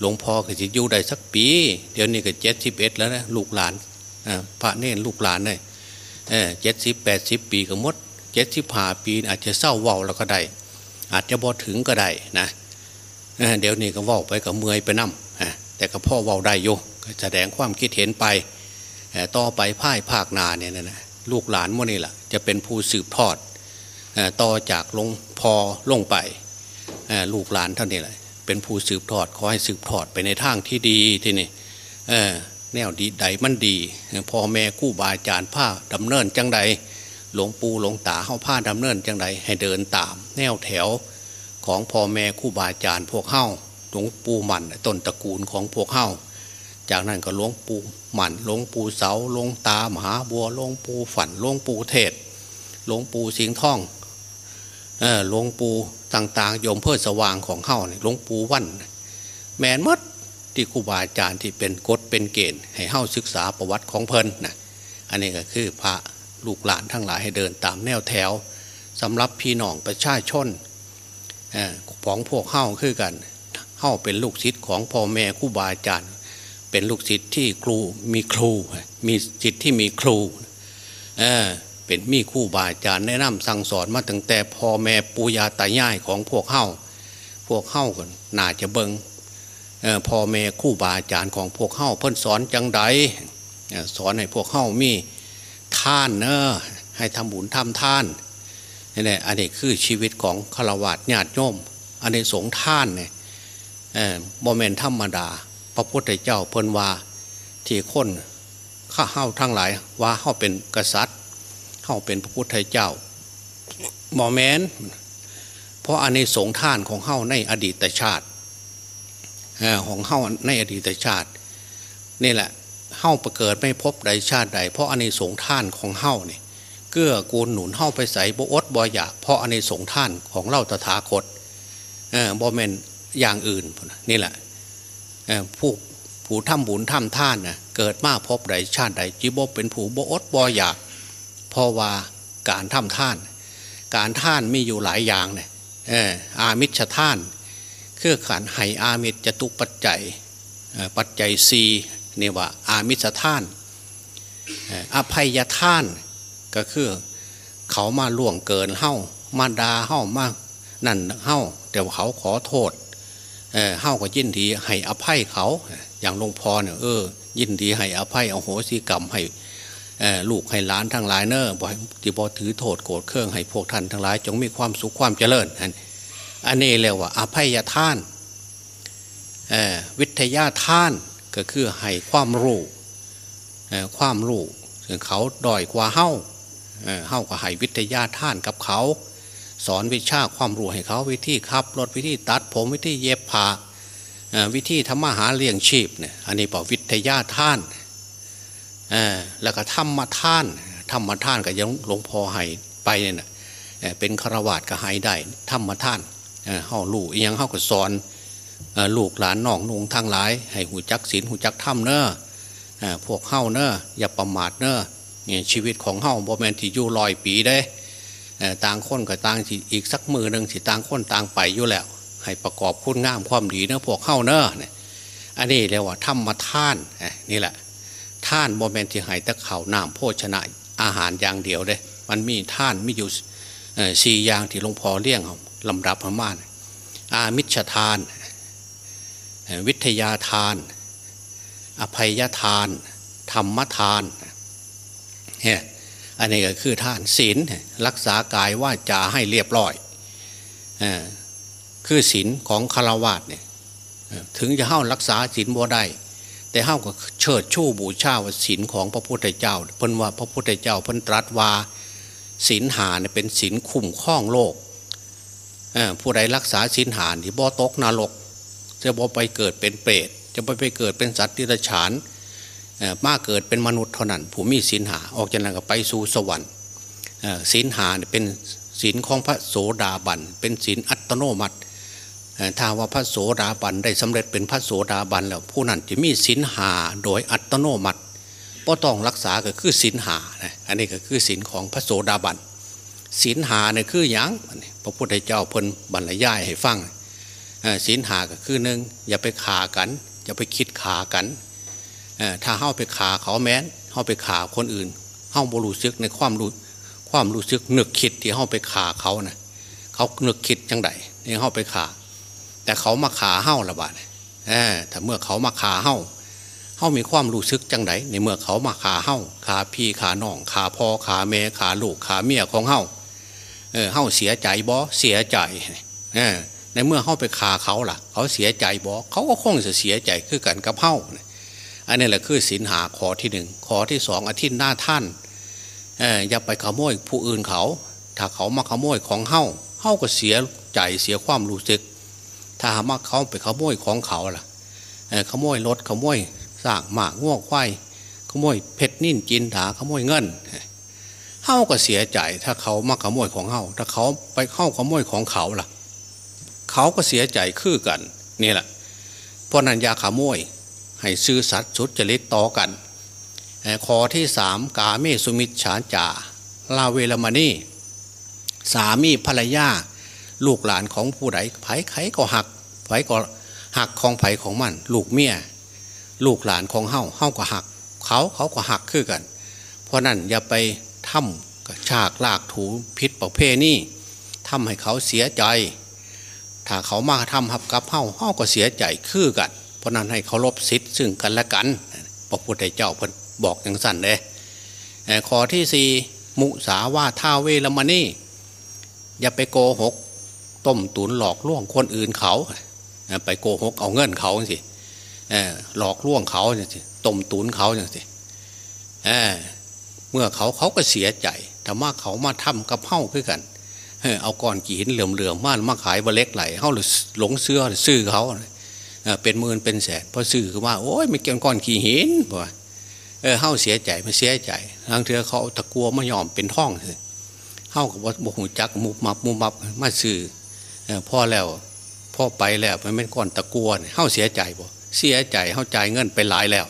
หลวงพ่อก็จะอยู่ได้สักปี เดี๋ยวนี้ก็เจ็ดสิบเอ็ดแล้วนะลูกหลานพระเนรลูกหลานเนี่ยเจ็ดสิบแปดสิบปีก็มด จ็ดสิบห้าปีอาจจะเศร้าเว้าแล้วก็ได้อาจจะบอถึงก็ได้นะเดี๋ยวนี้ก็ว่าไปกับเมื่อยไปนั่มแต่ก็พ่อว่าได้โยแสดงความคิดเห็นไปต่อไปพ่ายภาคนาเนี่ยนะลูกหลานมื่อนี่แหละจะเป็นผู้สืบทอดต่อจากลงพอลงไปลูกหลานเท่านี้แหละเป็นผู้สืบทอดขอให้สืบทอดไปในทางที่ดีที่นี่แนวดีใดมันดีพ่อแม่คู่บาอาจารย์ผ้าดำเนินจังใด หลวงปู่หลวงตาเข้าผ้าดำเนินจังใดให้เดินตาม แนวแถวของพ่อแม่คู่บาอาจารย์พวกเข้าหลวงปู่มันต้นตระกูลของพวกเข้าจากนั้นก็หลวงปู่หมันหลวงปู่เสาหลวงตามหาบัวหลวงปู่ฝันหลวงปู่เทศหลวงปู่สิงห์ท่องหลวงปู่ต่างๆโยมเพื่อสว่างของเข้าหลวงปู่วัน แมนมัดที่ครูบาอาจารย์ที่เป็นกฎเป็นเกณฑ์ ให้เข้าศึกษาประวัติของเพลินนะอันนี้ก็คือพระ ลูกหลานทั้งหลายให้เดินตามแนวแถวสำหรับพี่น้องประชาชนของพวกเข้าคือกันเข้าเป็นลูกศิษย์ของพ่อแม่ครูบาอาจารย์ เป็นลูกศิษย์ที่ครูมีครู มีศิษย์ที่มีครูเออเป็นมีคู่บาอาจารย์แนะนำสั่งสอนมาตั้งแต่พ่อแม่ปู่ย่าตายายของพวกเข้าพวกเข้ากันน่าจะเบิงพ่อแม่คู่บาอาจารย์ของพวกเข้าเพิ่นสอนจังใดสอนให้พวกเข้ามี ท่านเนอะให้ทำบุญทำท่านนี่แหละอันนี้คือชีวิตของฆราวาสญาติโยมอันนี้สงท่านเนี่ยโมเมนธรรมดา พระพุทธเจ้าเพิ่นว่าที่คนข้าเฮ้าทั้งหลายว่าเฮ้าเป็นกษัตริย์เฮ้าเป็นพระพุทธเจ้าหมอแมนเพราะอันนี้สงท่านของเฮ้าในอดีตชาติของเฮ้าในอดีตชาตินี่แหละ เฮ้าประเกิดไม่พบใดชาติใด เพราะอันสงท่านของเฮ้าเนี่ยเกื้อกูลหนุนเฮ้าไปใส่บอดบอยาเพราะอันสงท่านของเล่าตถาคตบอแมนอย่างอื่นนี่แหละผู้ผู้ทำบุญทำท่านนะเกิดมาพบใดชาติใดจิบเป็นผู้บอดบอยากเพราะว่าการทำท่าน การท่านมีอยู่หลายอย่างเนี่ยอามิชท่าน เครือขันไห้อามิชจตุปัจจัยปัจจัยสี นี่ว่าอามิชท่านอภัยท่านก็คือเขามาล่วงเกินเฮ้ามาดาเฮ้ามานั่นเฮ้าแต่ว่าเขาขอโทษเฮ้าก็ยินดีให้อภัยเขา อย่างหลวงพ่อเนี่ยเออยินดีให้อภัยเอาโหสิกรรมให้ลูกให้ล้านทั้งหลายเนอะบ่ที่บอถือโทษโกรธเครื่องให้พวกท่านทั้งหลาย จงมีความสุขความเจริญอันนี้เรียกว่าอภัยท่านวิทยาท่าน ก็คือให้ความรู้ความรู้เขาด้อยกว่าเฮ้าเฮ้าก็ให้วิทยาท่านกับเขา สอนวิชาความรู้ให้เขาวิธีขับรถวิธีตัดผมวิธีเย็บผ้าวิธีทำมาหาเลี้ยงชีพเนี่ยอันนี้บอกวิทยาท่านแล้วก็ธรรมท่านธรรมท่านก็ยังหลวงพ่อให้ไปเนี่ยเป็นคารวาสก็ให้ได้ธรรมท่านเฮาลูกยังเฮาก็สอน ลูกหลานน้องนุงทางหลาย ให้หูจักศีลหูจักธรรมเนอะพวกเฮาเนอะอย่าประมาทเนอะชีวิตของเฮาบ่แมนที่อยู่ลอยปีได้ต่างคนกับต่างอีกสักมือหนึ่งสิต่างคนต่างไปอยู่แล้ว ให้ประกอบคุณงามความดีเนะพวกเข้าเนอะอันนี้เรียกว่าธรรมท่านนี่แหละท่านโมเมนที่หายตะเข่าน้ำโภชนะอาหารอย่างเดียวเลยมันมีท่านมีอยู่สี่อย่างที่หลวงพ่อเลี้ยงลำดับพม่านอามิชทาน วิทยาทาน อภัยทาน ธรรมทานเนี่ยอันนี้ก็คือท่านศีลรักษากายว่าจะให้เรียบร้อยอคือศีลของคารวาสเนี่ยถึงจะเข้ารักษาศีลบ่ได้ แต่เข้าก็เชิดชู้บูชาว่าศีลของพระพุทธเจ้าเพิ่นว่าพระพุทธเจ้าเพิ่นตรัสว่าศีลหาเนี่ยเป็นศีลคุ้มข้องโลกผู้ใดรักษาศีลหานี่บ่ตกนรก จะบ่ไปเกิดเป็นเปรตจะไปไปเกิดเป็นสัตว์ที่ระฉานมาเกิดเป็นมนุษย์เท่านั้นผู้มีศีลหาออกจากนั้นก็ไปสู่สวรรค์ศีลหาเป็นศีลของพระโสดาบันเป็นศีลอัตโนมัติถ้าว่าพระโสดาบันได้สำเร็จเป็นพระโสดาบันแล้วผู้นั้นจะมีศีลหาโดยอัตโนมัติเพราะต้องรักษาก็คือศีลหาอันนี้ก็คือศีลของพระโสดาบันศีลหาเนี่ยคืออย่างพระพุทธเจ้าเพิ่นบรรยายให้ฟัง ศีลหาก็คือหนึ่งอย่าไปขากัน อย่าไปคิดขากันถ้าเข้าไปขาเขาแม้นเข้าไปขาคนอื่นเข้าบรู้ซึกในความรู้ความรู้ซึกนึกคิดที่เข้าไปขาเขานะเขานึกคิดจังไดนี่เข้าไปขาแต่เขามาขาเข้าละบาดแต่เมื่อเขามาขาเข้าเข้ามีความรู้สึกจังไดในเมื่อเขามาขาเข้าขาพี่ขาน้องขาพ่อขาแม่ขาลูกขาเมียของเข้าเออเข้าเสียใจบ่เสียใจเออ ในเมื่อเข้าไปขาเขาล่ะ เขาเสียใจบ่เขาก็คงจะเสียใจคือกันกับเข้าอันนี้แหละคือสินหาขอที่หนึ่งขอที่สองอาทิตย์หน้าท่านเอออย่าไปขโมยผู้อื่นเขา ถ้าเขามาขโมยของเข้าเข้าก็เสียใจเสียความรู้สึก ถ้าหามาเขาไปขโมยของเขาล่ะขโมยรถขโมยสร้างหมากง่วงควายขโมยเพชรนิ่นจินถาขโมยเงินเฮ้าก็เสียใจถ้าเขามาขโมยของเฮ้าถ้าเขาไปเข้าขโมยของเขาล่ะ เขาก็เสียใจคือกันนี่แหละเพราะนันยาขโมย ให้ซื้อสัตว์สุดจริตต่อกันขอที่สามกาเมสุมิชฉาจาลาเวลมานีสามีภรรยาลูกหลานของผู้ใดไผ่ไข่ก็หักไผ่ก็หักของไผ่ของมัน ลูกเมียลูกหลานของเฮาเฮาก็หัก เขาเขาก็หักคือกัน เพราะนั้นอย่าไปทำกระชากลากถูพิษประเภทนี้ทำให้เขาเสียใจ ถ้าเขามาทำหับกับเฮาเฮาก็เสียใจคือกัน เพราะนั้นให้เคารพสิทธิ์ซึ่งกันและกันพระพุทธเจ้าเพิ่นบอกอย่างสั้นเลยข้อที่สี่มุสาว่าท่าเวรมณีอย่าไปโกหก ต้มตุนหลอกล่วงคนอื่นเขา ไปโกหกเอาเงินเขาสิหลอกล่วงเขาสิต้มตุนเขาสิเเมื่อเขาเขาก็เสียใจแต่ว่าเขามาทำกับเฮ้าขึ้นกัน เอาก้อนกี่หินเหลื่อมๆม่านมาขายบะเล็กไหลเฮ้าหรือหลงเสื้อซื้อเขาเป็นหมื่นเป็นแสนพอซื้อคือว่าโอ้ยไม่เกี่ยวก้อนกี่หินบ่เออเฮ้าเสียใจมันเสียใจทางเธอเขาตะกัวมายอมเป็นท่องเลยเฮ้ากับว่าบกหูจักมุบมับมุบมับมาซื้อพ่อแล้วพ่อไปแล้วมันเป็นก้อนตะกัวเฮ้าเสียใจบ่เสียใจเข้าใจเงินไปหลายแล้ว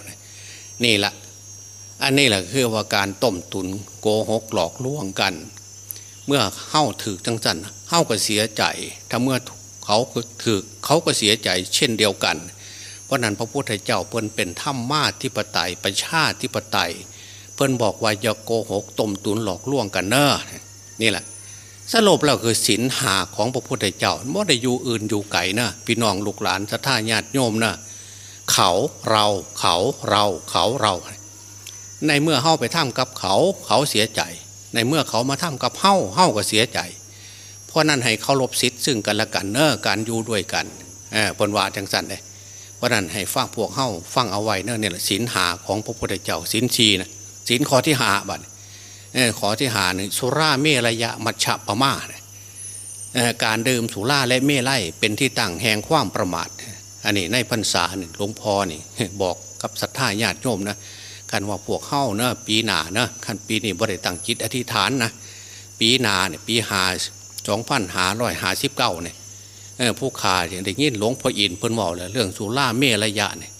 นี่แหละอันนี้แหละคือว่าการต้มตุนโกหกหลอกลวงกัน เมื่อเข้าถือจังสันเข้าก็เสียใจ ถ้าเมื่อเขาถือเขาก็เสียใจ เช่นเดียวกัน เพราะนั้นพระพุทธเจ้าเพิ่นเป็นธรรมมาธิปไตยประชาธิปไตย เพิ่นบอกว่าอย่าโกหกต้มตุนหลอกลวงกันเนอนี่แหละสรุปแล้วคือศีลหาของพระพุทธเจ้าไม่ได้อยู่อื่นอยู่ไก่นะพี่น้องลูกหลานสัทธาญาติโยมนะเขาเราเขาเราเขาเรา ในเมื่อเฮ้าไปทำกับเขาเขาเสียใจ ในเมื่อเขามาทำกับเฮ้าเฮ้าก็เสียใจ เพราะนั้นให้เคารพสิทธิ์ซึ่งกันและกันเนอการอยู่ด้วยกันเออปนว่าจังสันเลยเพราะนั้นให้ฟังพวกเฮ้าฟังเอาไว้เนอเนี่ยศีลหาของพระพุทธเจ้าศีลชีนะศีลข้อที่หาบัดเออขอที่หาหนึ่งสุราเมรยะมัชฌะปะมาการดื่มสุราและเมลัยเป็นที่ตั้งแห่งความประมาทอันนี้ในพรรษาเนี่ยหลวงพ่อนี่บอกกับศรัทธาญาติโยมนะ กันว่าพวกเข้าเนะปีหนาเนะขันปีนี้บริตั้งจิตอธิษฐานนะปีนาเนี่ยปีหาสองพันหาร้อยหาสิบเก้าเนี่ยผู้ขาอย่างได้ยินหลวงพ่ออินเพิ่นบอกเลยเรื่องสุราเมระยะเนี่ย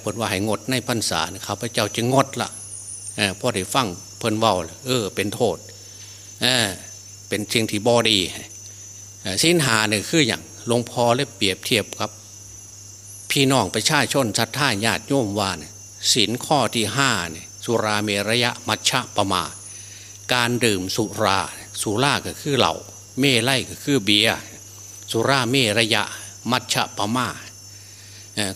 เพิ่นว่าให้งดในพรรษาเนี่ยข้าพเจ้าจะงดละพอได้ฟังเพิ่นว่าเออ เป็นโทษเออเป็นสิ่งที่บอดีสิ้นหาเนี่ยคืออย่างหลวงพ่อเลยเปรียบเทียบครับ พี่น้องประชาชนชัดท่าญาติโยมว่าเนี่ย สินข้อที่ห้าเนี่ยสุราเมรยะมัชฌะประมา การดื่มสุราสุราก็คือเหล่า เมลัยก็คือเบียสุราเมรยะมัชฌะปมา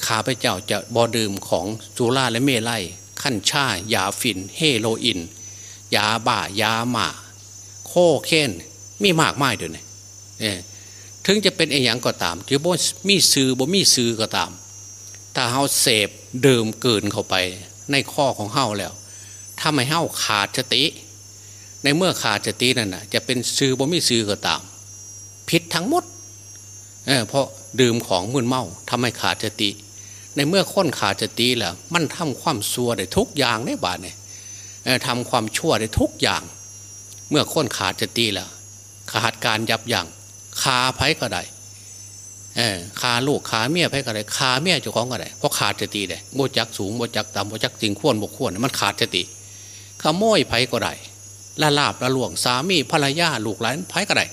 ข้าพเจ้าจะบอดื่มของสุราและเมลัยขั้นชายาฟินเฮโรอีนยาบ้ายาหมาโคเคนมีมากมายเดี๋ยวนี้ถึงจะเป็นไอ้ยังก็ตามจะบ่มีซื้อบ่มีซื้อก็ตาม ถ้าเฮาเสพดื่มเกินเข้าไป ในข้อของเฮาแล้วถ้าไม่เฮาขาดสติ ในเมื่อขาดสตินั่นนะจะเป็นซื้อบ่มีซื้อก็ตามผิดทั้งหมดเเพราะดื่มของมึนเมาทำให้ขาดสติ ในเมื่อค้นขาดสติแล้วมันทำความซัวได้ทุกอย่างในบาทเนี่ยทำความชั่วได้ทุกอย่าง เมื่อค้นขาดสติแล้วขาดการยับยัง้งคาไผก็ได้ คาลูกขาเมียไผก็ได้คาเมียเจ้าของก็ได้เพราะขาดสติเลยโมจักสูงโมจักต่ำโมจักจริงขวนบกขวนมันขาดสติขโมยไผก็ได้ละลาบละหลวงสามีภรรยาลูกหลานไพ่ก็ได้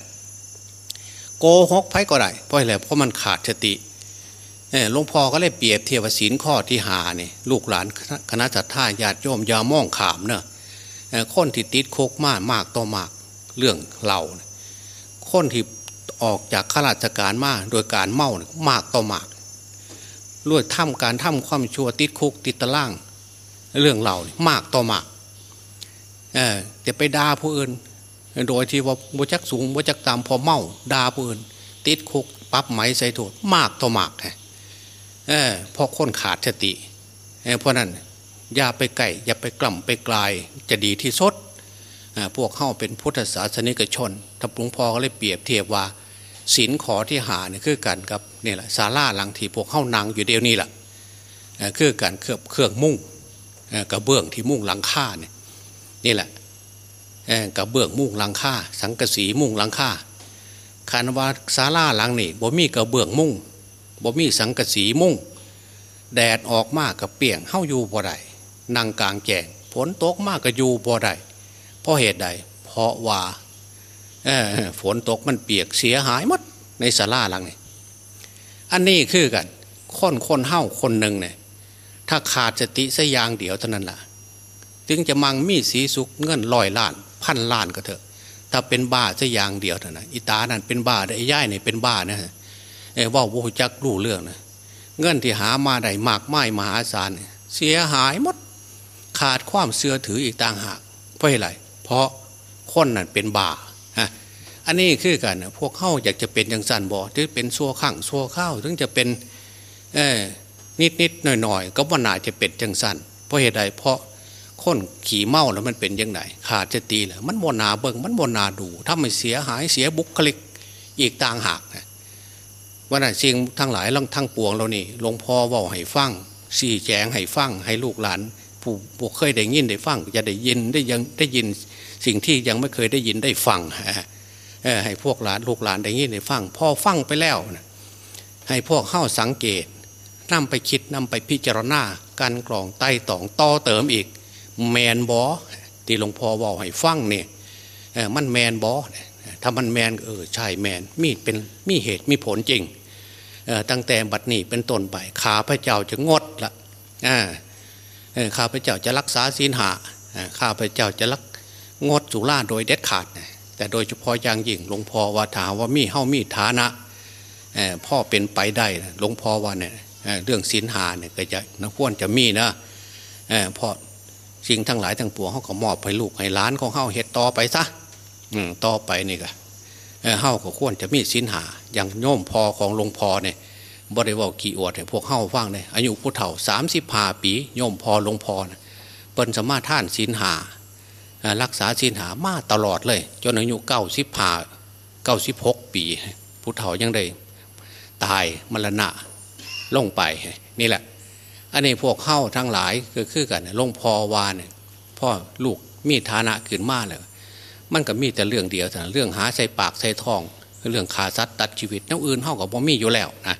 โกหกไพ่ก็ได้เพราะอะไรเพราะมันขาดสติหลวงพ่อก็เลยเปรียบเทียบศีลข้อที่หาเนี่ยลูกหลานคณะจัตท่าญาติโยมยามองขามเนอะคนที่ติดโคกมากมากต่อมากเรื่องเราคนที่ ออกจากข้าราชการมาโดยการเมามากต่อมากรวยทำการทำความชั่วติดคุกติดตะล่าง เรื่องเรามากต่อมากเออจะไปด่าผู้อื่นโดยที่ว่าบจักสูงบจักตามพอเมาด่าผู้อื่นติดคุกปั๊บไหมใส่โทษมากต่อมากเออพอคนขาดสติเพราะนั้นอย่าไปไก่อย่าไปกล่ำไปกลายจะดีที่สุดพวกเข้าเป็นพุทธศาสนิกชนถ้าหลวงพ่อก็เลยเปรียบเทียบว่า ศีลขอที่หาเนี่ยคือกันกับนี่แหละศาลาหลังที่พวกเข้านางอยู่เดียวนี้แหละคือการเครือบเครื่องมุ่งกระเบื้องที่มุ่งหลังค่าเนี่ยนี่แหละกระเบื้องมุ่งหลังค่า สังกสีมุ่งหลังค่าคานว่าศาลาหลังนี่บ่มีกระเบื้องมุ่งบ่มีสังกสีมุ่ง แดดออกมากกับเปียงเข้าอยู่บ่ได้นั่งกลางแจงฝนตกมากกับอยู่บ่ได้เพราะเหตุใด เพราะว่า ฝนตกมันเปียกเสียหายหมดในศาลาหลังนี้อันนี้คือกันคนคนเฮ้าคนหนึ่งเนี่ยถ้าขาดสติสยางเดียวเท่านั้นละ่ะ ถึงจะมังมีสีสุกเงินลอยล้านพันล้านก็เถอะ ถ้าเป็นบ้าสยางเดียวเท่านั้นอิตานั่นเป็นบ้าไอ้ย่ายเนี่ยเป็นบ้านะเอว่าวูจักรู้เรื่องนะเงินที่หามาได้มากไม้มหาศาลเสียหายหมดขาดความเสื่อถืออีกต่างหากเพราะอะไรเพราะคนนั่นเป็นบ้า อันนี้คือกันพวกเข้าอยากจะเป็นอย่างสันบอที่เป็นซัวข้างซัวข้าวถึงจะเป็นนิดนิดหน่อยหน่อยก็ว่านาจะเป็นจังสันเพราะเหตุใดเพราะคนขี่เมาแล้วมันเป็นยังไงขาดจะตีเลยมันโมนาเบิงมันโมนาดู ถ้าไม่เสียหายเสียบุคลิกอีกต่างหากนะว่าน่ะสิ่งทั้งหลายทั้งปวงเรานี่หลวงพ่อว่าให้ฟังสี่แจงให้ฟังให้ลูกหลานผู้ผู้เคยได้ยินได้ฟังจะได้ยินได้ยังได้ยินสิ่งที่ยังไม่เคยได้ยินได้ฟังฮะ ให้พวกหลานลูกหลานอย่างนี้ได้ฟังพอฟังไปแล้วนะให้พวกเข้าสังเกตนำไปคิดนำไปพิจารณาการกรองไต่ตองต่อเติมอีก แมนบอที่หลวงพ่อบอกให้ฟังเนี่ยมันแมนบอถ้ามันแมนเออใช่แมนมีเป็นมีเหตุมีผลจริงตั้งแต่บัดนี้เป็นต้นไปขาพระเจ้าจะงดละข้าพระเจ้าจะรักษาศีลหาข้าพระเจ้าจะรักงดสุราโดยเด็ดขาด แต่โดยเฉพาะอย่างยิ่งหลวงพ่อว่าถามว่ามีเฮ้ามีฐานะพ่อเป็นไปได้หลวงพ่อว่าเนี่ยเรื่องศีลหาเนี่ยก็จะนักพวนจะมีนะเพราะสิ่งทั้งหลายทั้งปวงเขาก็มอบให้ลูกให้ล้านของเฮ้าเฮ็ดต่อไปซะต่อไปนี่ก็เฮ้าก็ควรจะมีศีลหาอย่างโยมพอของหลวงพ่อเนี่ยบริวารกี่อวดพวกเฮ้าฟังเนี่ยอายุผู้เฒ่าสามสิบห้าปีโยมพอหลวงพ่อเปิ้นสามารถท่านศีลหา รักษาศีลหามาตลอดเลย จนอายุเก้าสิบห้าเก้าสิบหกปีผู้เฒ่ายังได้ ตายมรณะลงไปนี่แหละ อันนี้พวกเข้าทั้งหลายก็คือกันลงพอวานพ่อลูกมีฐานะขึ้นมาเลยมันก็มีแต่เรื่องเดียวแต่เรื่องหาใส่ปากใส่ทอง เรื่องขาซัดตัดชีวิตน้ออื่นเท่ากับบ่มีอยู่แล้วนะ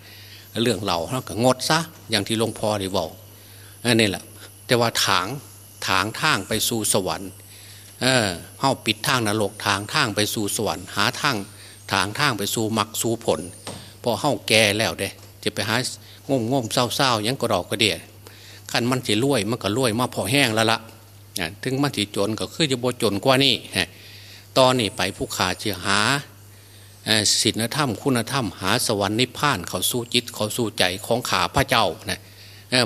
เรื่องเราเท่ากับงดซะอย่างที่หลวงพ่อได้บอกอันนี้แหละ แต่ว่าถางถางทางไปสู่สวรรค์ เออเฮาปิดทางนรกทางทางไปสู่สวรรค์หาทางทางทางไปสู่มรรคสู่ผลพอเฮาแก่แล้วเด้จะไปหางมงมเศร้าเศร้ายังกระดอกกระเดียขันมันจะรวยมันก็รวยมาพอแห้งแล้วละถึงมันจะจนก็คือจะโบจนกว่านี่ตอนนี้ไปผู้ขาจะหาศีลธรรมคุณธรรมหาสวรรค์นิพพานเขาสู้จิตเขาสู้ใจของขาพระเจ้านะ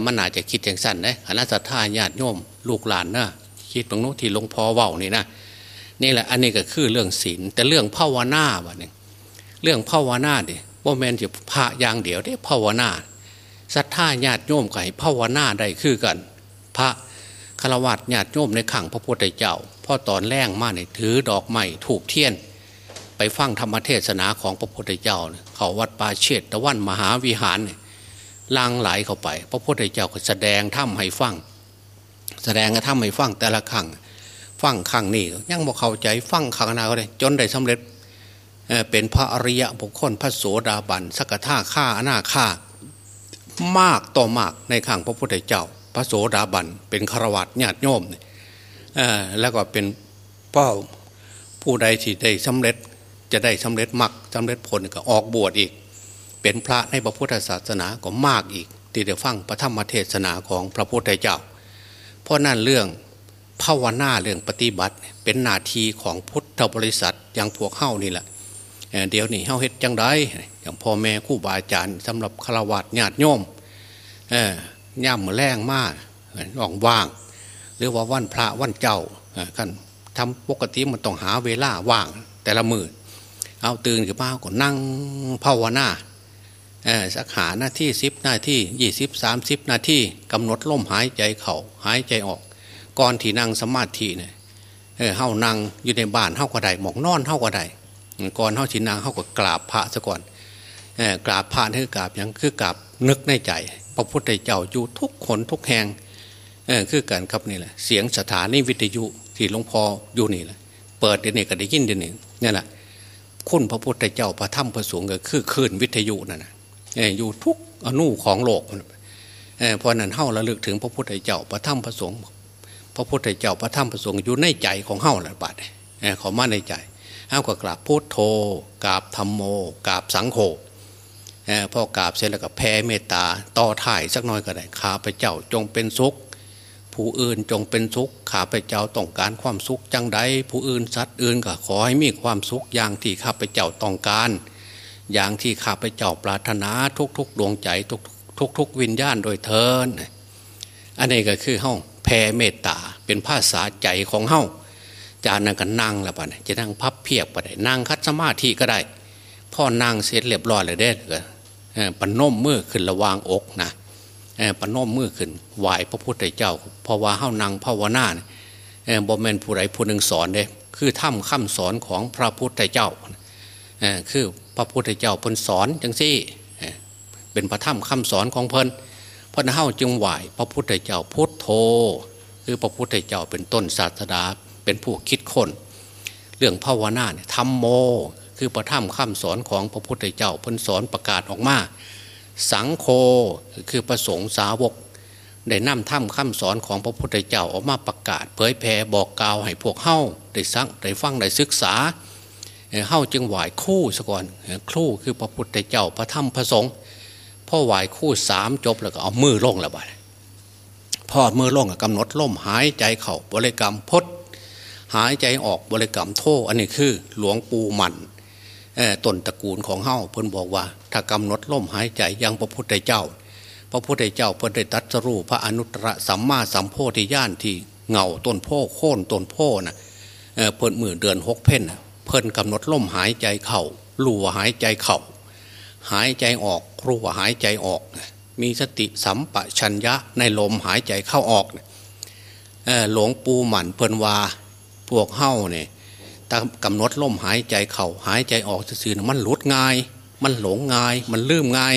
มันอาจจะคิดอย่างสั้นนะอนัตตาญาติโยมลูกหลานนะ คิดตรงโน้นที่หลวงพ่อเว้านี่นะนี่แหละอันนี้ก็คือเรื่องศีลแต่เรื่องภาวนาวะเนี่ยเรื่องภาวนาดิว่าแมนจะพระอย่างเดียวได้ภาวนาศรัทธาญาติโยมไก่ภาวนาได้คือกัน พระฆราวาสญาติโยมในขังพระพุทธเจ้าพ่อตอนแรงมาเนี่ยถือดอกไม้ถูกเทียน ไปฟังธรรมเทศนาของพระพุทธเจ้า เขาวัดป่าเชตตะวันมหาวิหารเนี่ยลางไหลเข้าไป พระพุทธเจ้าก็แสดงธรรมให้ฟัง แสดงกระทำให้ฟังแต่ละครั้งฟังครั้งนี้ยังบอกเข้าใจฟังครั้งหน้าก็ได้จนได้สำเร็จเป็นพระอริยะบุคคลพระโสดาบันสกทาข้าหน้าข้ามากต่อมากในขังพระพุทธเจ้า พระโสดาบันเป็นฆรวาสญาติโยมแล้วก็เป็นเพราผู้ใดที่ได้สำเร็จจะได้สำเร็จมรรคสาเร็จผลก็ออกบวชอีก เป็นพระในพระพุทธศาสนาก็มากอีก ที่ได้ฟังพระธรรมเทศนาของพระพุทธเจ้า เพราะนั่นเรื่องภาวนาเรื่องปฏิบัติ เป็นนาทีของพุทธบริษัทอย่างพวกเข้านี่แหละเดี๋ยวนี้เข้าเฮ็ดจังไดอย่างพ่อแม่คู่บาอาจารย์สำหรับฆราวาสญาติโยมย่ำมือแรงมากลองว่าง หรือว่าวันพระวันเจ้ากันทำปกติมันต้องหาเวลาว่างแต่ละมือเอาตื่นขึ้นมาก็นั่งภาวนา สักหาหน้าที่สิบหน้าที่ยี่สิบสามสิบนาทีกำหนดลมหายใจเขา่าหายใจออก ก่อนที่นั่งสมาธิเนี่ยเฮ้านั่งอยู่ในบ้านเฮ้าก็ได้หมอกนอนเฮ้าก็ได้ก่อนเฮ้าชินางเฮ้าก็กราบพระซะก่อนกราบพระคือกราบยังคือกราบนึกในใจ พระพุทธเจ้าอยู่ทุกคนทุกแห่งคือกันครับนี่แหละ เสียงสถานีวิทยุที่หลวงพ่ออยู่นี่แหละเปิดเดี๋ยวนี้ก็ได้ยินเดี๋ยวนี้นี่แหละคุณพระพุทธเจ้าพระธรรมพระสงฆ์ก็คือคลื่นวิทยุนั่นนะ อยู่ทุกอนุของโลกเพราะนั้นเฮ้าระลึกถึงพระพุทธเจ้าพระธรรมพระสงฆ์พระพุทธเจ้าพระธรรมพระสงฆ์อยู่ในใจของเฮ้าละบาดเขามาในใจเฮ้าก็กราบพุทโธกราบธรรมโมกราบสังโฆพอกราบเสร็จแล้วก็แผ่เมตตาต่อถ่ายสักน้อยก็ได้ข้าพเจ้าจงเป็นสุข ผู้อื่นจงเป็นสุขข้าพเจ้าต้องการความสุขจังใดผู้อื่นสัตว์อื่นก็ขอให้มีความสุขอย่างที่ข้าพเจ้าต้องการ อย่างที่ข้าพเจ้าปรารถนาทุกๆ ดวงใจทุกทุกวิญญาณโดยเทินอันนี้ก็คือเฮ้าแผ่เมตตาเป็นภาษาใจของเฮ้าจานั่งกันนั่งแล้วปะเนี่ยจะนั่งพับเพียบไปได้นั่งคัดสมาธิก็ได้พ่อนั่งเสร็จเรียบร้อยเลยได้เลยปนนมมือขึ้นระวางอกนะปนนมมือขึ้นไหวพระพุทธเจ้าเพราะว่าเฮ้านั่งภาวนาเนี่ยบอมเมนผู้ใดผู้หนึ่งสอนเลยคือถ้ำคำสอนของพระพุทธเจ้าคือ พระพุทธเจ้าเพิ่นสอนจังซี่เป็นพระธรรมคำสอนของเพิ่นพระนเฮาจึงไหวพระพุทธเจ้าพุทโธคือพระพุทธเจ้าเป็นต้นศาสดาเป็นผู้คิดคนเรื่องภาวนาเนี่ยธรรมโม คือพระธรรมคำสอนของพระพุทธเจ้าเพิ่นสอนประกาศออกมาสังโฆคือประสงค์สาวกได้นำธรรมคำสอนของพระพุทธเจ้าออกมาประกาศ เผยแผ่บอกกล่าวให้พวกเฮาได้สังได้ฟังได้ศึกษา เฮ้าจึงไหวคู่ซะก่อนคู่คือพระพุทธเจ้าพระธรรมพระสงฆ์พ่อไหวคู่สามจบแล้วก็เอามือลงแล้วบ่พ่อมือลงกำหนดล่มหายใจเข่าบริกรรมพดหายใจออกบริกรรมโทอันนี้คือหลวงปู่มันต้นตระกูลของเฮ้าเพิ่นบอกว่า ถ้ากำหนดล่มหายใจยังพระพุทธเจ้า พระพุทธเจ้าเพิ่นได้ตัดสรู้พระอนุตตรสัมมาสัมโพธิญาณที่เงาต้นโพโค่นต้นโพน่ะเพิ่นมือเดือนหกเพ่น เพิ่นกำหนดลมหายใจเข้ารู้ว่าหายใจเข้าหายใจออกรู้ว่าหายใจออก มีสติสัมปชัญญะในลมหายใจเข้าออกหลวงปู่หมันเพิ่นว่าพวกเฮ้าเนี่ยกำหนดลมหายใจเข้าหายใจออกสื่อมันหลุดง่าย มันหลงง่าย มันลืมง่าย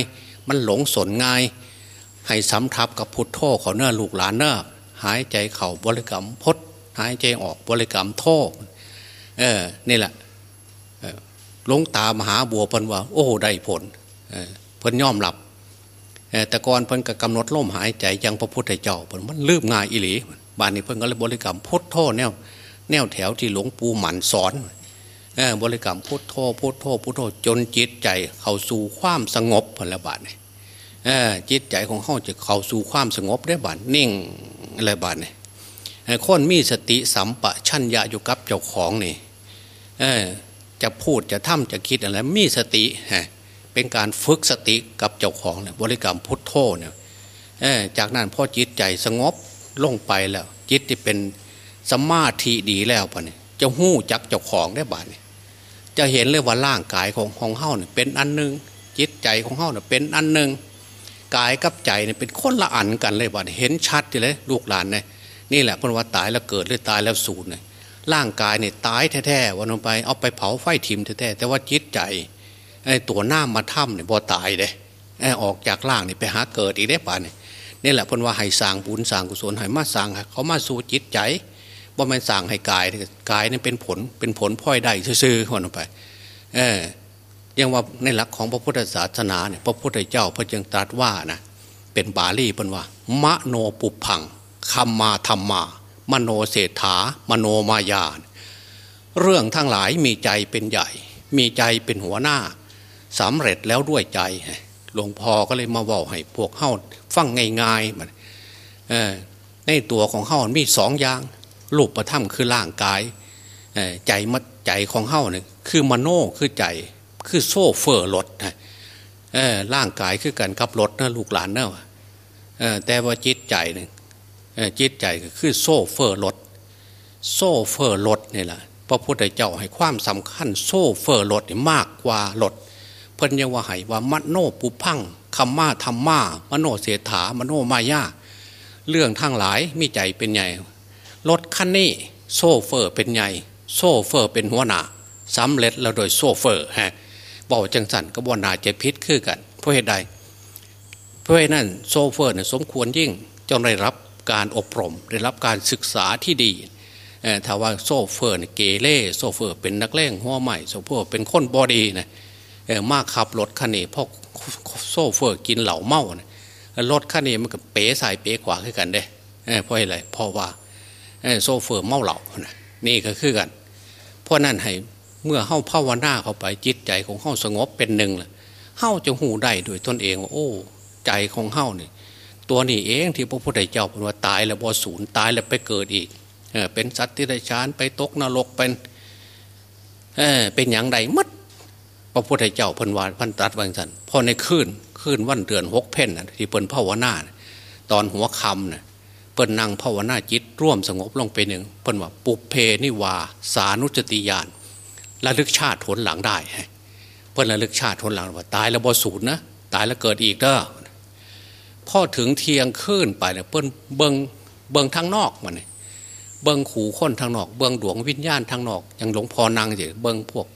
มันหลงสนง่าย ให้สำทับกับพุทโธเขาเนื้อลูกหลานเนื้อหายใจเข่าบริกรรมพดหายใจออกบริกรรมโท เออนี่แหละลงตามหาบัวพิ่นว่า โอ้ได้ผลเพิ่นย่อมหลับแต่ก่อนเพิ่นก็กำหนดลมหายใจยังพระพุทธเจ้าเพิ่นมันลืมง่ายอิหลีบ้านนี้เพิ่นก็เลยบริกรรมพุทโธแนวแนวแถวที่หลวงปู่หมันสอนบริกรรมพุทโธพุทโธพุทโธจนจิตใจเข้าสู่ความสงบพละบาทนี่จิตใจของเขาจะเข้าสู่ความสงบได้บาทนิ่งอะไรบาทนี่คนมีสติสัมปะชัญญะอยู่กับเจ้าของนี่ จะพูดจะทำจะคิดอะไรมีสติเป็นการฝึกสติกับเจ้าของเนี่ยบริกรรมพุทโธเนี่ยจากนั้นพอจิตใจสงบลงไปแล้ว จิตที่เป็นสมาธิดีแล้วปะเนี่ยจะหู้จักเจ้าของได้บ้านี่จะเห็นเลยว่าร่างกายของของเฮ้าเนี่ยเป็นอันหนึ่งจิตใจของเฮ้าเนี่ยเป็นอันหนึ่งกายกับใจเนี่ยเป็นคนละอันกันเลยบ้านเห็นชัดเลยลูกหลานเนี่ยนี่แหละพนว่าตายแล้วเกิดหรือตายแล้วสูญเนี่ย ร่างกายเนี่ยตายแท้ๆวันลงไป เอาไปเผาไฟทิมแท้ๆแต่ว่าจิตใจไอ้ตัวหน้ามาถ้ำเนี่ยบ่ตายเลยออกจากร่างนี่ไปหาเกิดอีกได้ป่ะเนี่ยนี่แหละพนว่าให้สร้างบุญสร้างกุศลให้มาสร้างเขามาสู่จิตใจว่ามันสร้างให้กายกายนี่เป็นผลเป็นผลพ่อยได้ซื่อๆคนลงไป เออยังว่าในหลักของพระพุทธศาสนาเนี่ยพระพุทธเจ้าพระจึงตรัสว่านะเป็นบาลีเป็นว่า มโนปุพังคัมมาธรรมมา มโนเศรษฐามโนมายา เรื่องทั้งหลายมีใจเป็นใหญ่ มีใจเป็นหัวหน้าสำเร็จแล้วด้วยใจ หลวงพ่อก็เลยมาบอกให้พวกเฮ้าฟังง่ายๆมันในตัวของเฮ้ามีสองอย่างรูปประทับคือร่างกายใจมัดใจของเฮ้าเนี่ยคือมโนคือใจคือโชเฟอร์รถนะร่างกายคือการขับรถนะลูกหลานเนะแต่ว่าจิตใจเนี่ย จิตใจคือโซ่เฟอร์รถโซ่เฟอร์รถนี่แหละพระพุทธเจ้าให้ความสำคัญโชเฟอร์รถมากกว่ารถเพิ่นยังว่าให้ว่ามโนปุพพังคมาธัมมามโนเสฏฐามโนมยาเรื่องทั้งหลายมีใจเป็นใหญ่รถคันนี้โชเฟอร์เป็นใหญ่โชเฟอร์เป็นหัวหน้าสำเร็จแล้วโดยโชเฟอร์ฮะบอกจังสันก็บ่น่าจะผิดคือกันเพราะเหตุใดเพราะนั้นโชเฟอร์เนี่ยสมควรยิ่งจงได้รับ การอบรม ได้รับการศึกษาที่ดีถ้าว่าโชเฟอร์เกเรโชเฟอร์เป็นนักเลงหัวไม้โชเฟอร์เป็นคนบ่ดีนะมากขับรถคันนี้พราโชเฟอร์กินเหล้าเมานะรถคันนี้มันก็เป๋ซ้ายเป๋ขวาขึ้นกันเด้เพราะอะไรเพราะว่าโชเฟอร์เมาเหล้านี่ก็คือกัน เพราะนั่นให้เมื่อเฮาภาวนาเข้าไปจิตใจของเฮาสงบเป็นหนึ่งละเฮาจะฮู้ได้ด้วยตนเองว่าโอ้ ใจของเฮานี่ ตัวนี้เองที่พระพุทธเจ้าบอกว่าตายแล้วบ่สูญตายแล้วไปเกิดอีกเป็นสัตว์เดรัจฉานไปตกนรกเป็นเเป็นอย่างใดมัดพระพุทธเจ้าพันวานพันตัดวังสันพอในคืนคืนวันเดือนหกเพนนะที่เปิ่นภาวนาตอนหัวคำนะ่ะเปิ่นนั่งภาวนาจิต ร่วมสงบลงไปหนึ่งเปิ่นว่าปุเพนิวา สานุจติยานระลึกชาติทนหลังได้เปิ่นระลึกชาติทนหลังว่าตายแล้วบสูญนะตายแล้วเกิดอีกเด้อ อถึงเทียงคืนไปเนี่ยเปิ่นเบิงเบิงทางนอกมันเนี่ยเบิงขู่ค้นทางนอก เบิงดวงวิญญาณทางนอกอย่างหลวงพ่อนางเฉยเบิงพวก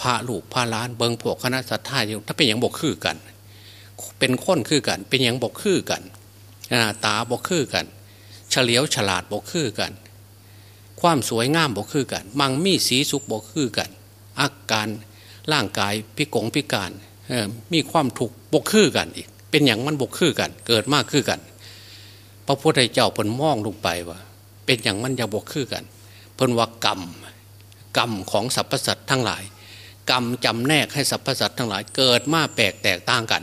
พระลูกพระล้านเบิงพวกคณะสัตยาอยู่ถ้าเป็นอย่างบอกคือกัน เป็นค้นคือกัน เป็นอย่างบอกคือกันตาบอกคือกัน เฉลียวฉลาดบอกคือกัน ความสวยงามบอกคือกัน มังมีสีสุขบอกคือกัน อาการร่างกายพิกงพิการมีความถูกบกคือกันอีก เป็นอย่างมันบกคือกัน เกิดมากคือกัน พระพุทธเจ้าเพิ่นมองลงไปว่า เป็นอย่างมันจะบกคือกัน เพิ่นว่ากรรมกรรมของสรรพสัตว์ทั้งหลาย กรรมจำแนกให้สรรพสัตว์ทั้งหลาย เกิดมาแปกแตกต่างกัน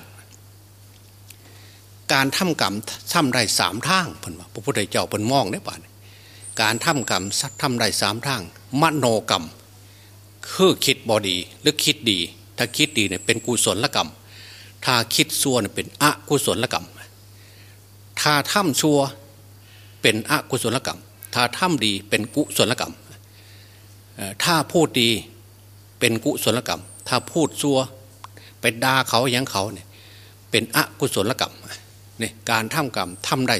การทำกรรมทำได้สามทางพพระพุทธเจ้าเป็นมองเนี่ยป่านการทำกรรมทำได้สามทางมโนกรรมคือคิดบอดีหรือคิดดี ถ้าคิดดีเนี่ยเป็นกุศลกรรม ถ้าคิดชั่วเป็นอกุศลกรรม ถ้าทำชั่วเป็นอกุศลกรรม ถ้าทำดีเป็นกุศลกรรม ถ้าพูดดีเป็นกุศลกรรม ถ้าพูดซัวไปด่าเขาย่งเขาเนี่ยเป็นอกุศลกรรมเนี่ยการทำกรรมทำได้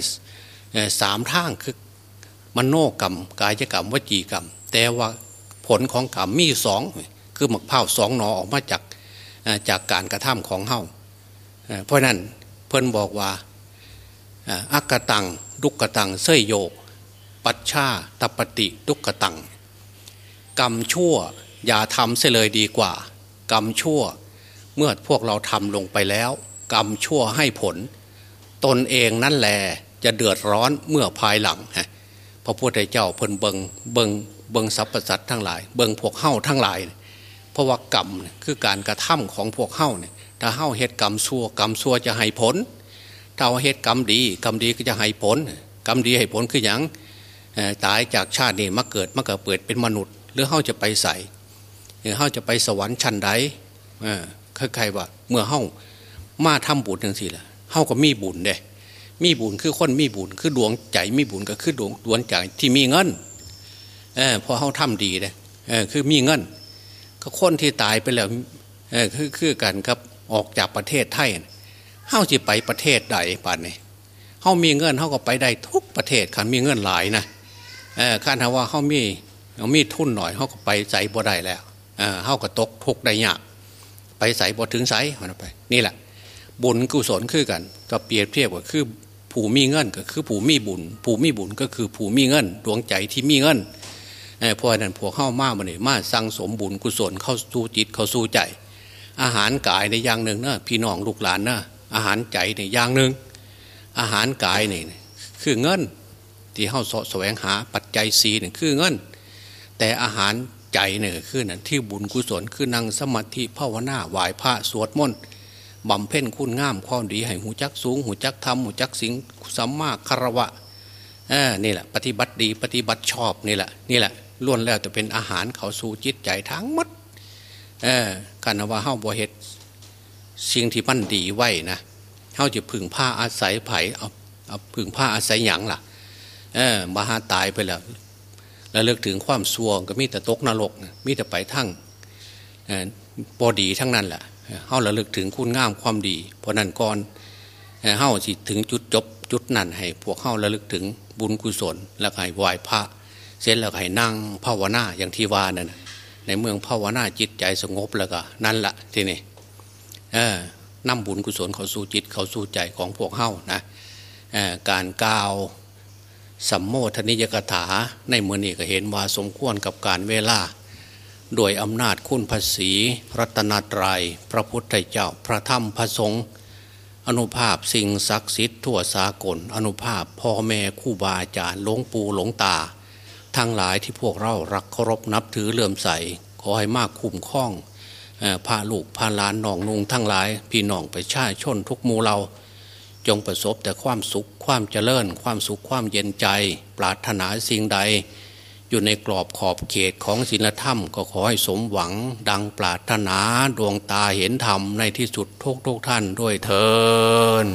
สามทางคือมโนกรรม กายกรรมวจีกรรม แต่ว่าผลของกรรมมีสองคือหมักเผาสองหนอออกมาจากจากการกระทำของเฮา เพราะนั้นเพิ่นบอกว่าอักตังดุกตังเสยโยปัชชาตปฏิดุกตัง กรรมชั่วอย่าทำเสียเลยดีกว่า กรรมชั่วเมื่อพวกเราทำลงไปแล้ว กรรมชั่วให้ผล ตนเองนั่นแหละจะเดือดร้อนเมื่อภายหลังพระพุทธเจ้าเพิ่นเบิงเบิงเบิงสรรพสัตว์ทั้งหลาย เบิงพวกเฮ้าทั้งหลาย เพราะว่ากรรมคือการกระทำของพวกเฮ้าเนี่ย ถ้าเฮาเหตุกรรมชั่วกรรมชั่วจะให้ผล ถ้าเหตุกรรมดีกรรมดีก็จะให้ผล กรรมดีให้ผลคืออย่างตายจากชาตินี้มาเกิดมาเกิดเปิดเป็นมนุษย์ หรือเฮาจะไปใส่เขาจะไปสวรรค์ชั้นใดใครว่า เมื่อเฮามาทำบุญทั้งสี่ละเฮาก็มีบุญเด้มีบุญคือคนมีบุญคือดวงใจมีบุญก็คือดวงดวงใจที่มีเงินเออพอเฮาทำดีเด้เออคือมีเงิน ก็คนที่ตายไปแล้วเออคือคือกันครับ ออกจากประเทศไทยเฮาจะไปประเทศใดป่านนี้เฮามีเงินเฮาก็ไปได้ทุกประเทศคันมีเงินหลายนะเออคันถ้าว่าเฮามีเอามีทุนหน่อยเฮาก็ไปใจบ่ได้แล้วเฮาก็ตกทุกได้ยากไปใส่บทถึงใส่มันไป นี่แหละบุญกุศลคือกันก็เปรียบเทียบกับคือผู้มีเงินก็คือผู้มีบุญผู้มีบุญก็คือผู้มีเงินดวงใจที่มีเงินเพราะนั้นพวกเข้ามามาเนี่ยมาสั่งสมบุญกุศลเข้าสู่จิตเข้าสู่ใจ อาหารกายในอย่างหนึ่งนะพี่น้องลูกหลานนะอาหารใจในอย่างหนึ่ง อาหารกายนี่คือเงิน ที่เข้าสแสวงหาปัจจัยสีนี่คือเงิน แต่อาหารใจเนี่ยคือนั่นที่บุญกุศลคือนั่งสมาธิภาวนาไหว้พระสวดมนต์บำเพ็ญคุณงามความดีให้หูจักสูงหูจักธรรมหูจักสิงสัมมาคารวะออนี่แหละ ปฏิบัติดีปฏิบัติชอบนี่แหละนี่แหละล้วนแล้วจะเป็นอาหารเขาสู่จิตใจทั้งหมด เออกันว่าเฮ้าบ่เฮ็ดสิ่งที่มันดีไว้นะเฮ้าจะพึ่งผ้าอาศัยไผ่เอาเอาพึ่งผ้าอาศัยหยังล่ะ เออมาหาตายไปแล้วแล้วเลิกถึงความซัวก็มีแต่ตกนรกมีแต่ไปทั้งบอดีทั้งนั้นแหละเฮ้าระลึกถึงคุณงามความดี เพราะนั้นก่อนเฮ้าสิถึงจุดจบจุดนั้นให้ พวกเฮ้าระลึกถึงบุญกุศล แล้วให้ไหว้พระ เสร็จแล้วให้นั่งภาวนาอย่างที่ว่านั่น ในเมืองภาวนาจิตใจสงบแล้วก็ นั่นแหละทีนี้นำบุญกุศลเขาสู่จิตเขาสู่ใจของพวกเฮานะการกล่าวสัมโมทนิยกถาในเมือนี้ก็เห็นว่าสมควรกับการเวลา โดยอำนาจคุณภาษีรัตนตรยัย พระพุทธเจ้าพระธรรมพระสงฆ์อนุภาพสิ่งศักดิ์สิทธิ์ทั่วสากล อนุภาพพ่อแม่คู่บาอาจารย์หลวงปู่หลวงตา ทั้งหลายที่พวกเรารักเคารพนับถือเลื่อมใส ขอให้มากคุ้มคล้องพาลูกพาหลานน้องนุงทั้งหลาย พี่น้องไปชาชนทุกมูเรา จงประสบแต่ความสุขความเจริญ ความสุขความเย็นใจ ปรารถนาสิ่งใด อยู่ในกรอบขอบเขตของศีลธรรม ก็ขอให้สมหวังดังปรารถนาดวงตาเห็นธรรมในที่สุดทุกทุกท่านด้วยเทอ